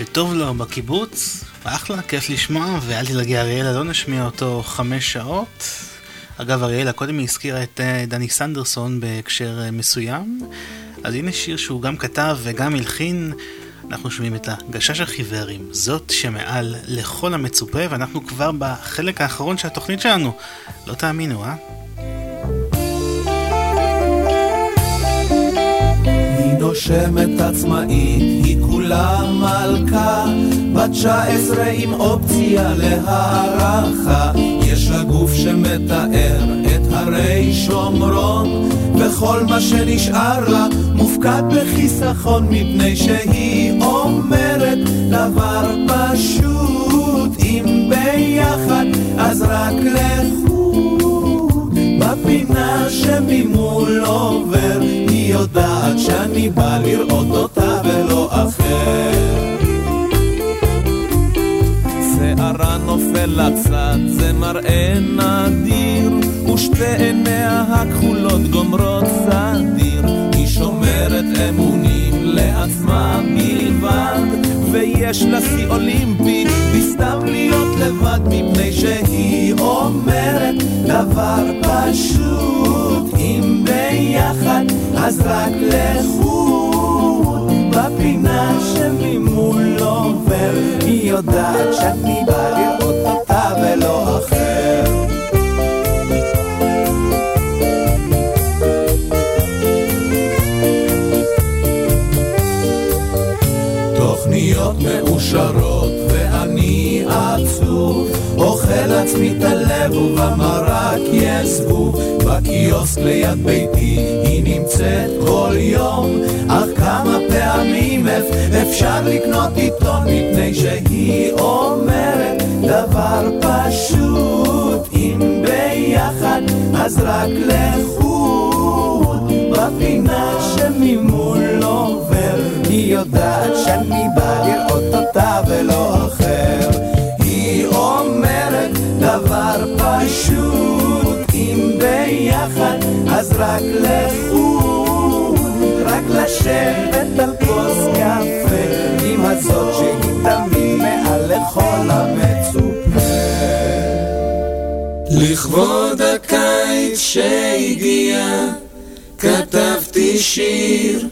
שטוב לו בקיבוץ, אחלה, כיף לשמוע, ואל תלגי אריאלה, לא נשמיע אותו חמש שעות. אגב, אריאלה קודם היא הזכירה את אה, דני סנדרסון בהקשר אה, מסוים, אז הנה שיר שהוא גם כתב וגם הלחין. אנחנו שומעים את הגשש החיוורים, זאת שמעל לכל המצופה, ואנחנו כבר בחלק האחרון של התוכנית שלנו. לא תאמינו, אה? נושמת עצמאית, היא כולה מלכה, בת תשע עשרה עם אופציה להערכה. יש לה גוף שמתאר את הרי שומרון, וכל מה שנשאר לה מופקד בחיסכון, מפני שהיא אומרת דבר פשוט, אם ביחד אז רק לכו. בפינה שממול עובר, היא יודעת שאני בא לראות אותה ולא אחר. שערה נופל לצד, זה מראה נדיר, ושתי עיניה הכחולות גומרות סדיר. היא שומרת אמונים לעצמה בלבד. יש לה שיא אולימפי, וסתם להיות לבד מפני שהיא אומרת דבר פשוט. אם ביחד אז רק לחוד, בפינה שממול עובר, היא יודעת שאני בא לראות אותה ולא אחר. תוכניות מאושרות ואני עצוב אוכל עצמי את הלב ובמרק יש זבוב בקיוסק ליד ביתי היא נמצאת כל יום. אך כמה פעמים אפשר לקנות עיתון מפני שהיא אומרת דבר פשוט. אם ביחד אז רק לחוד. בפינה שממול עובר היא יודעת שאני בא אותה ולא אחר. היא אומרת דבר פשוט אם ביחד אז רק לחוד רק לשבת על כוס קפה. עם הזאת שהיא תמיד מעל לכל המצופה. לכבוד הקיץ שהגיע כתבתי שיר.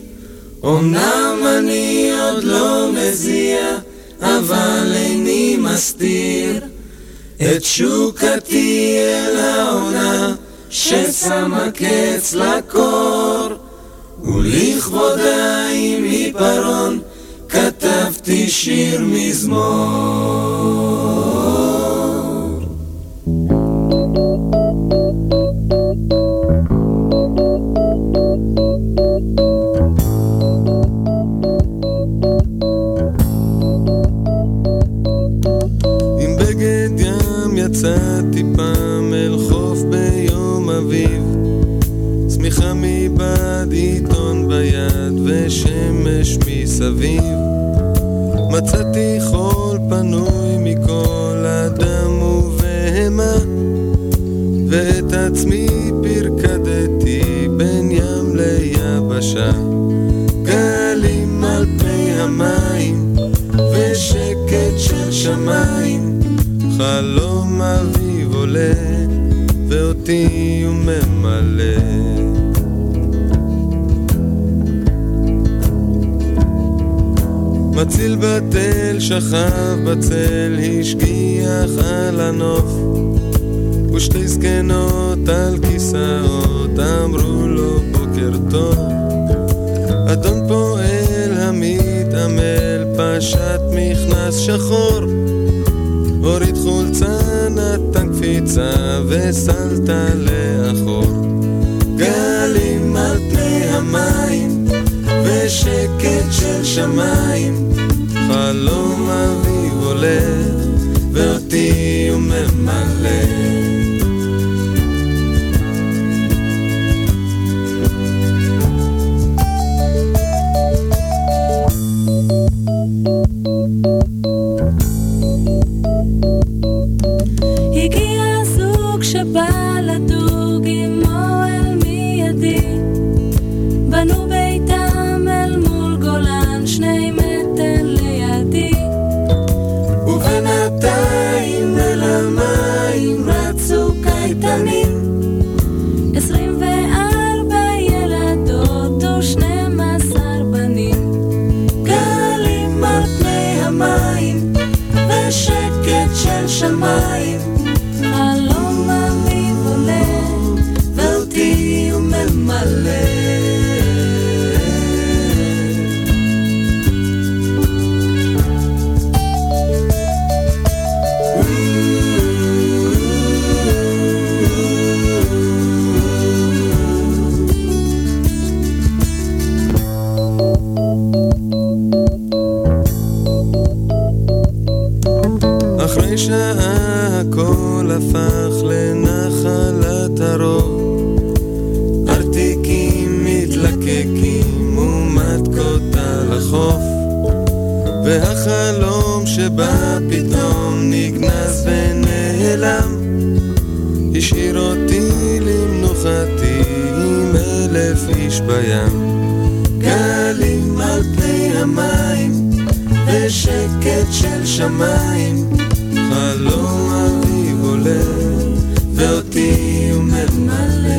אמנם אני עוד לא מזיע, אבל איני מסתיר את שוקתי אל העונה ששמה קץ לקור. ולכבודה עם עיפרון כתבתי שיר מזמור. יצאתי פעם אל חוף ביום אביב. צמיחה מבעד עיתון ביד ושמש מסביב. מצאתי חול פנוי מכל אדם ובהמה ואת עצמי פרקדתי בין ים ליבשה. גלים על פני המים ושקט של שמיים חלום אביב עולה ואותי הוא ממלא. מציל בתל שכב בצל השגיח על הנוף. ושתי זקנות על כיסאות אמרו לו בוקר טוב. אדון פועל המתעמל פשט מכנס שחור הוריד חולצה נתן קפיצה וסלת לאחור. גלים על פני המים ושקט של שמיים. חלום אביב הולך ואותי הוא ממלא השאיר אותי למנוחתי עם אלף איש בים גלים על פני המים ושקט של שמיים, חלום אביב עולה, ואותי הוא ממלא.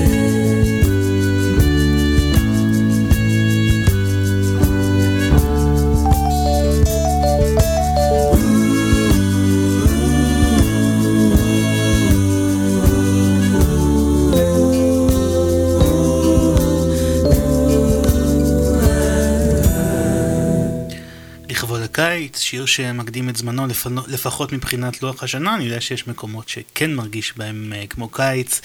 הקיץ, שיר שמקדים את זמנו לפחות מבחינת לוח השנה, אני יודע שיש מקומות שכן מרגיש בהם uh, כמו קיץ.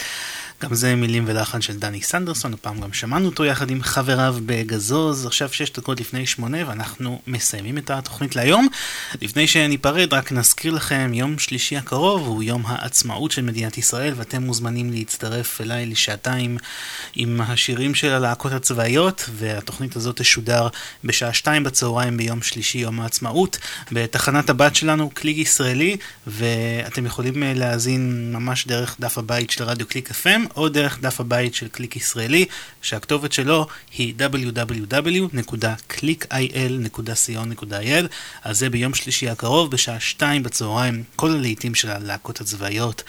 גם זה מילים ולחן של דני סנדרסון, הפעם גם שמענו אותו יחד עם חבריו בגזוז, עכשיו שש דקות לפני שמונה ואנחנו מסיימים את התוכנית להיום. לפני שניפרד, רק נזכיר לכם, יום שלישי הקרוב הוא יום העצמאות של מדינת ישראל ואתם מוזמנים להצטרף אליי לשעתיים עם השירים של הלהקות הצבאיות והתוכנית הזאת תשודר בשעה שתיים בצהריים ביום שלישי, יום העצמאות, בתחנת הבת שלנו, קליק ישראלי, ואתם יכולים אה, להאזין ממש דרך דף הבית של רדיו קליק FM או דרך דף הבית של קליק ישראלי, שהכתובת שלו היא www.clickil.co.il אז זה ביום שלישי הקרוב בשעה שתיים בצהריים, כל הלהיטים של הלהקות הצבאיות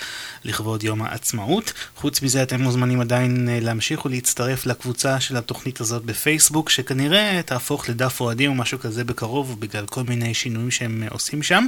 לכבוד יום העצמאות. חוץ מזה אתם מוזמנים עדיין אה, להמשיך ולהצטרף לקבוצה של התוכנית הזאת בפייסבוק, שכנראה תהפוך לדף אוהדים או משהו כזה בקרוב, בגלל כל מיני שינויים שהם אה, עושים שם.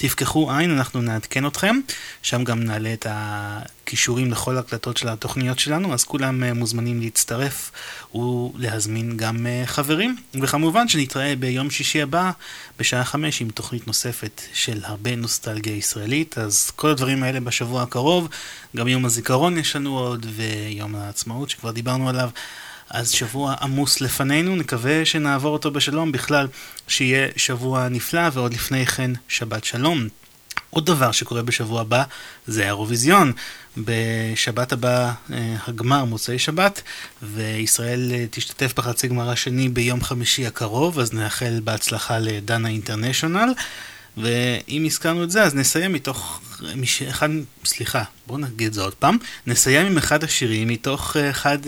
תפקחו עין, אנחנו נעדכן אתכם. שם גם נעלה את הכישורים לכל הקלטות של התוכניות שלנו, אז כולם אה, מוזמנים להצטרף ולהזמין גם אה, חברים. וכמובן שנתראה ביום שישי הבא בשעה חמש עם תוכנית נוספת של הרבה נוסטלגיה ישראלית. אז כל הדברים האלה בשבוע הקרוב, גם יום הזיכרון יש לנו עוד, ויום העצמאות שכבר דיברנו עליו. אז שבוע עמוס לפנינו, נקווה שנעבור אותו בשלום, בכלל שיהיה שבוע נפלא, ועוד לפני כן שבת שלום. עוד דבר שקורה בשבוע הבא זה האירוויזיון. בשבת הבא אה, הגמר מוצאי שבת, וישראל אה, תשתתף בחצי גמר השני ביום חמישי הקרוב, אז נאחל בהצלחה לדנה אינטרנשיונל. ואם הזכרנו את זה, אז נסיים מתוך מש... אחד, סליחה, בואו נגיד את זה עוד פעם, נסיים עם אחד השירים מתוך אה, אחד...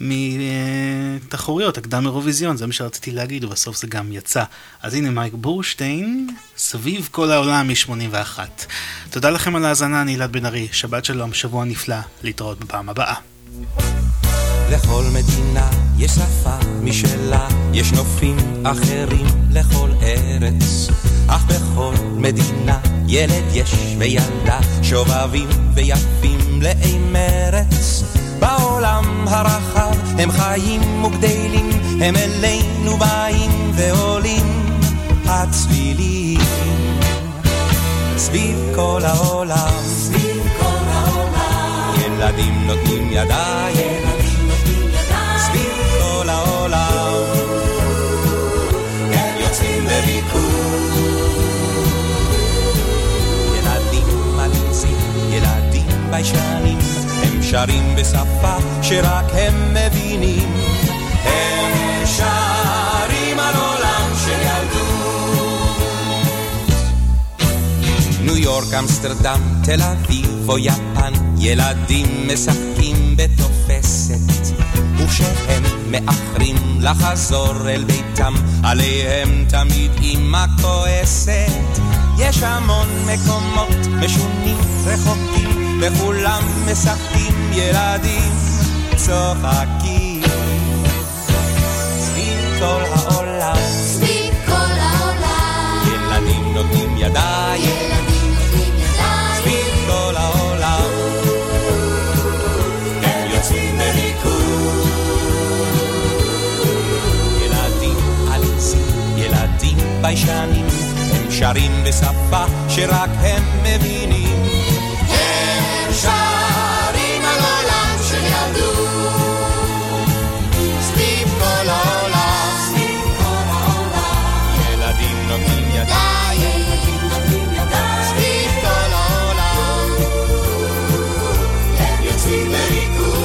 מתחרויות, הקדם אירוויזיון, זה מה שרציתי להגיד, ובסוף זה גם יצא. אז הנה מייק בורשטיין, סביב כל העולם מ-81. תודה לכם על ההאזנה, אני אלעד בן ארי, שבת שלום, שבוע נפלא, להתראות בפעם הבאה. לכל מדינה יש שפה משלה, יש נופים אחרים לכל ארץ. אך בכל מדינה ילד יש וילדה, שובבים ויפים לאי מרץ. בעולם הרחב הם חיים וגדלים, הם אלינו באים ועולים הצלילים. סביב כל העולם, סביב כל העולם, ילדים נותנים ידיים, סביב כל העולם, הם יוצאים לביקור. ילדים מליצים, ילדים ביישנים, שרים בשפה שרק הם מבינים. הם שרים על עולם של ילדות. ניו יורק, אמסטרדם, תל אביב או יפן, ילדים משחקים בתופסת. וכשהם מאחרים לחזור אל ביתם, עליהם תמיד אמא כועסת. יש המון מקומות משונים רחוקים, וכולם משחקים ילדים צוחקים. סביב כל העולם, סביב כל העולם, ילדים נותנים ידיים, ילדים נותנים ידיים, סביב כל העולם, הם יוצאים לריקוד. ילדים עליזים, ילדים ביישנים, הם שרים בשפה שרק הם מבינים. הם שרים על עולם של ילדות. סביב כל העולם, סביב כל העולם, ילדים נותנים ידיים, סביב כל העולם, הם יוצאים לריקוד.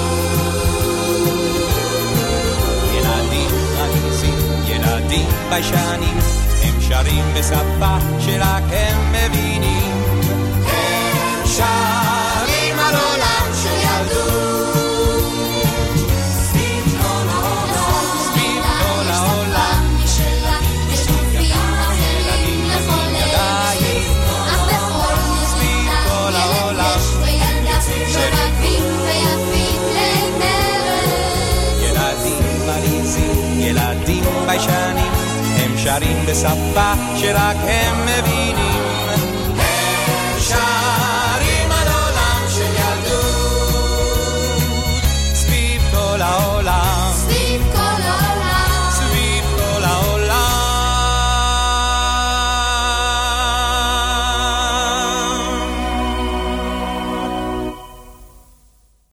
ילדים עליזים, ילדים ביישנים, הם שרים בשפה שרק הם מבינים. הם שרים בשפה שרק הם מבינים. הם שרים